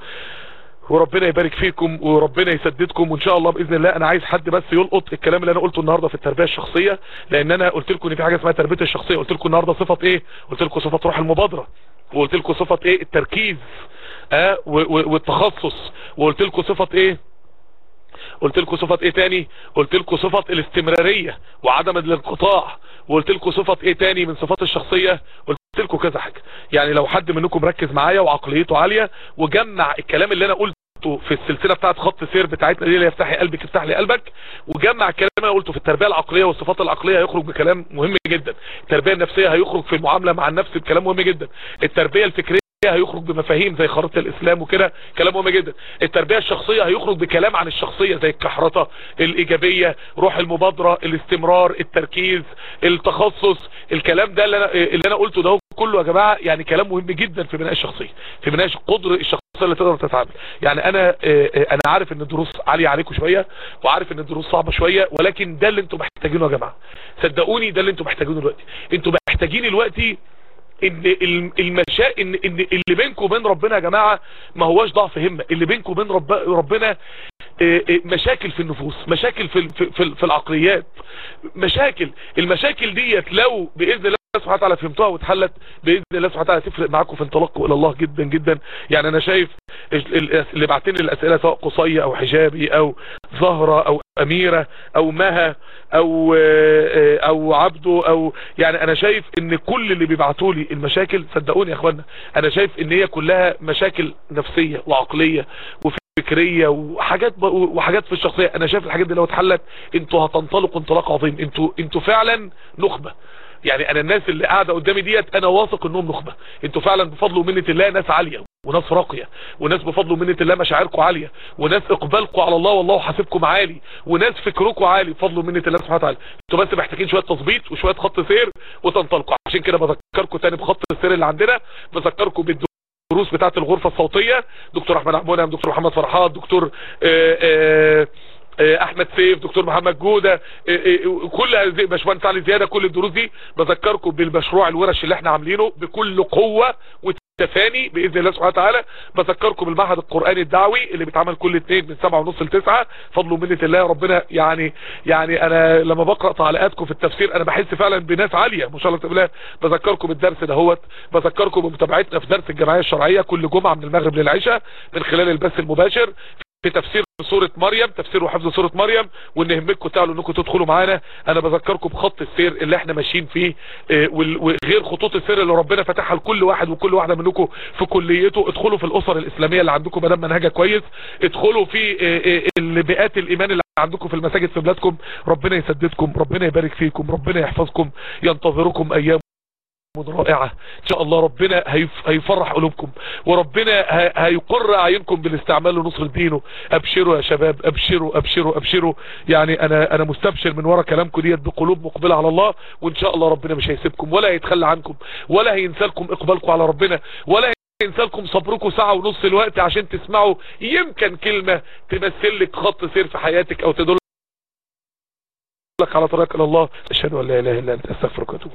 وربنا يبارك فيكم وربنا يسددكم وإن شاء الله بإذن الله. أنا عايز حد بس يلقط الكلام اللي أنا قلته النهارده في التربية الشخصية لأن أنا قلت لكم إن في حاجة اسمها تربية الشخصية. قلت لكم النهارده صفة إيه؟ قلت لكم صفة روح المبادرة. وقلت لكم صفة إيه؟ التركيز. آه والتخصص. وقلت لكم صفة إيه؟ قلت لكم صفة إيه تاني؟ قلت لكم صفة الاستمرارية وعدم الانقطاع. وقلت لكم صفة إيه تاني من صفات الشخصية؟ قلت لكم كذا حاجة. يعني لو حد منكم مركز معايا وعقليته عالية وجمع الكلام اللي أنا قلته في السلسلة بتاعت خط سير بتاعتنا دي اللي يفتحي قلبك يفتح لي قلبك وجمع الكلام اللي أنا قلته في التربية العقلية والصفات العقلية هيخرج بكلام مهم جدا. التربية النفسية هيخرج في المعاملة مع النفس بكلام مهم جدا. التربية الفكرية هيخرج بمفاهيم زي خريطة الإسلام وكده كلام مهم جدا. التربية الشخصية هيخرج بكلام عن الشخصية زي الكحرطة الإيجابية روح المبادرة الاستمرار التركيز التخصص الكلام ده اللي أنا, اللي أنا قلته ده كله يا جماعة يعني كلام مهم جدا في بناء الشخصية في بناء قدر الشخصية اللي تقدر تتعامل. يعني أنا أنا عارف إن الدروس عالية عليكم شوية وعارف إن الدروس صعبة شوية ولكن ده اللي أنتم محتاجينه يا جماعة. صدقوني ده اللي أنتم محتاجينه دلوقتي. أنتم محتاجين دلوقتي إن المشا ان اللي بينكم وبين ربنا يا جماعة ما هواش ضعف همة. اللي بينكم وبين رب ربنا مشاكل في النفوس مشاكل في في في العقليات مشاكل. المشاكل ديت لو بإذن الله سبحانه وتعالى فهمتوها واتحلت بإذن الله سبحانه وتعالى تفرق معاكم في انطلاقكم إلى الله جدا جدا. يعني أنا شايف اللي بعتين الاسئله سواء قصية أو حجابي أو زهرة أو أميرة أو مها أو أو عبده أو يعني أنا شايف إن كل اللي بيبعتوا لي المشاكل صدقوني يا اخوانا أنا شايف إن هي كلها مشاكل نفسية وعقلية وفي فكرية وحاجات وحاجات في الشخصية. أنا شايف الحاجات دي لو اتحلت إنتوا هتنطلقوا انطلاق عظيم. إنتوا إنتوا فعلا نخبة. يعني أنا الناس اللي قاعدة قدامي ديت أنا واثق إنهم نخبة. أنتوا فعلا بفضل ومنة الله ناس عالية وناس راقية وناس بفضل ومنة الله مشاعركم عالية وناس إقبالكم على الله والله حاسبكم عالي وناس فكركم عالي بفضل ومنة الله سبحانه وتعالى. أنتوا بس محتاجين شوية تظبيط وشوية خط سير وتنطلقوا. عشان كده بذكركم تاني بخط السير اللي عندنا. بذكركم بالدروس الدروس بتاعت الغرفة الصوتية. دكتور أحمد عبونة دكتور محمد فرحات دكتور آآ آآ أحمد سيف دكتور محمد جودة كل باشمهندس علي زيادة كل الدروس دي بذكركم بالمشروع الورش اللي إحنا عاملينه بكل قوة والتفاني بإذن الله سبحانه وتعالى. بذكركم بالمعهد القرآني الدعوي اللي بيتعمل كل اثنين من سبعة ونص لتسعة. فضل ومنة الله ربنا يعني يعني أنا لما بقرأ تعليقاتكم في التفسير أنا بحس فعلا بناس عالية ما شاء الله بالله بذكركم بالدرس دهوت بذكركم بمتابعتنا في درس الجمعية الشرعية كل جمعة من المغرب للعشاء من خلال البث المباشر. في تفسير سورة مريم تفسير وحفظ سورة مريم وإن يهمكم تعالوا إنكم تدخلوا معانا. أنا بذكركم بخط السير اللي إحنا ماشيين فيه آه وغير خطوط السير اللي ربنا فتحها لكل واحد وكل واحدة منكم في كليته. ادخلوا في الأسر الإسلامية اللي عندكم مدام منهجها كويس. ادخلوا في آه آه بيئات الإيمان اللي عندكم في المساجد في بلادكم. ربنا يسددكم ربنا يبارك فيكم ربنا يحفظكم ينتظركم أيام رائعة. إن شاء الله ربنا هيفرح قلوبكم. وربنا هيقر أعينكم بالاستعمال لنصر دينه. أبشروا يا شباب أبشروا أبشروا أبشروا. يعني أنا أنا مستبشر من ورا كلامكم ديت بقلوب مقبلة على الله. وإن شاء الله ربنا مش هيسيبكم ولا هيتخلى عنكم ولا هينسى لكم إقبالكم على ربنا ولا ينسى لكم صبركم ساعة ونص الوقت عشان تسمعوا يمكن كلمة تمثل لك خط سير في حياتك أو تدل لك على طريق إلى الله. أشهد أن لا إله إلا أنت أستغفرك وأتوب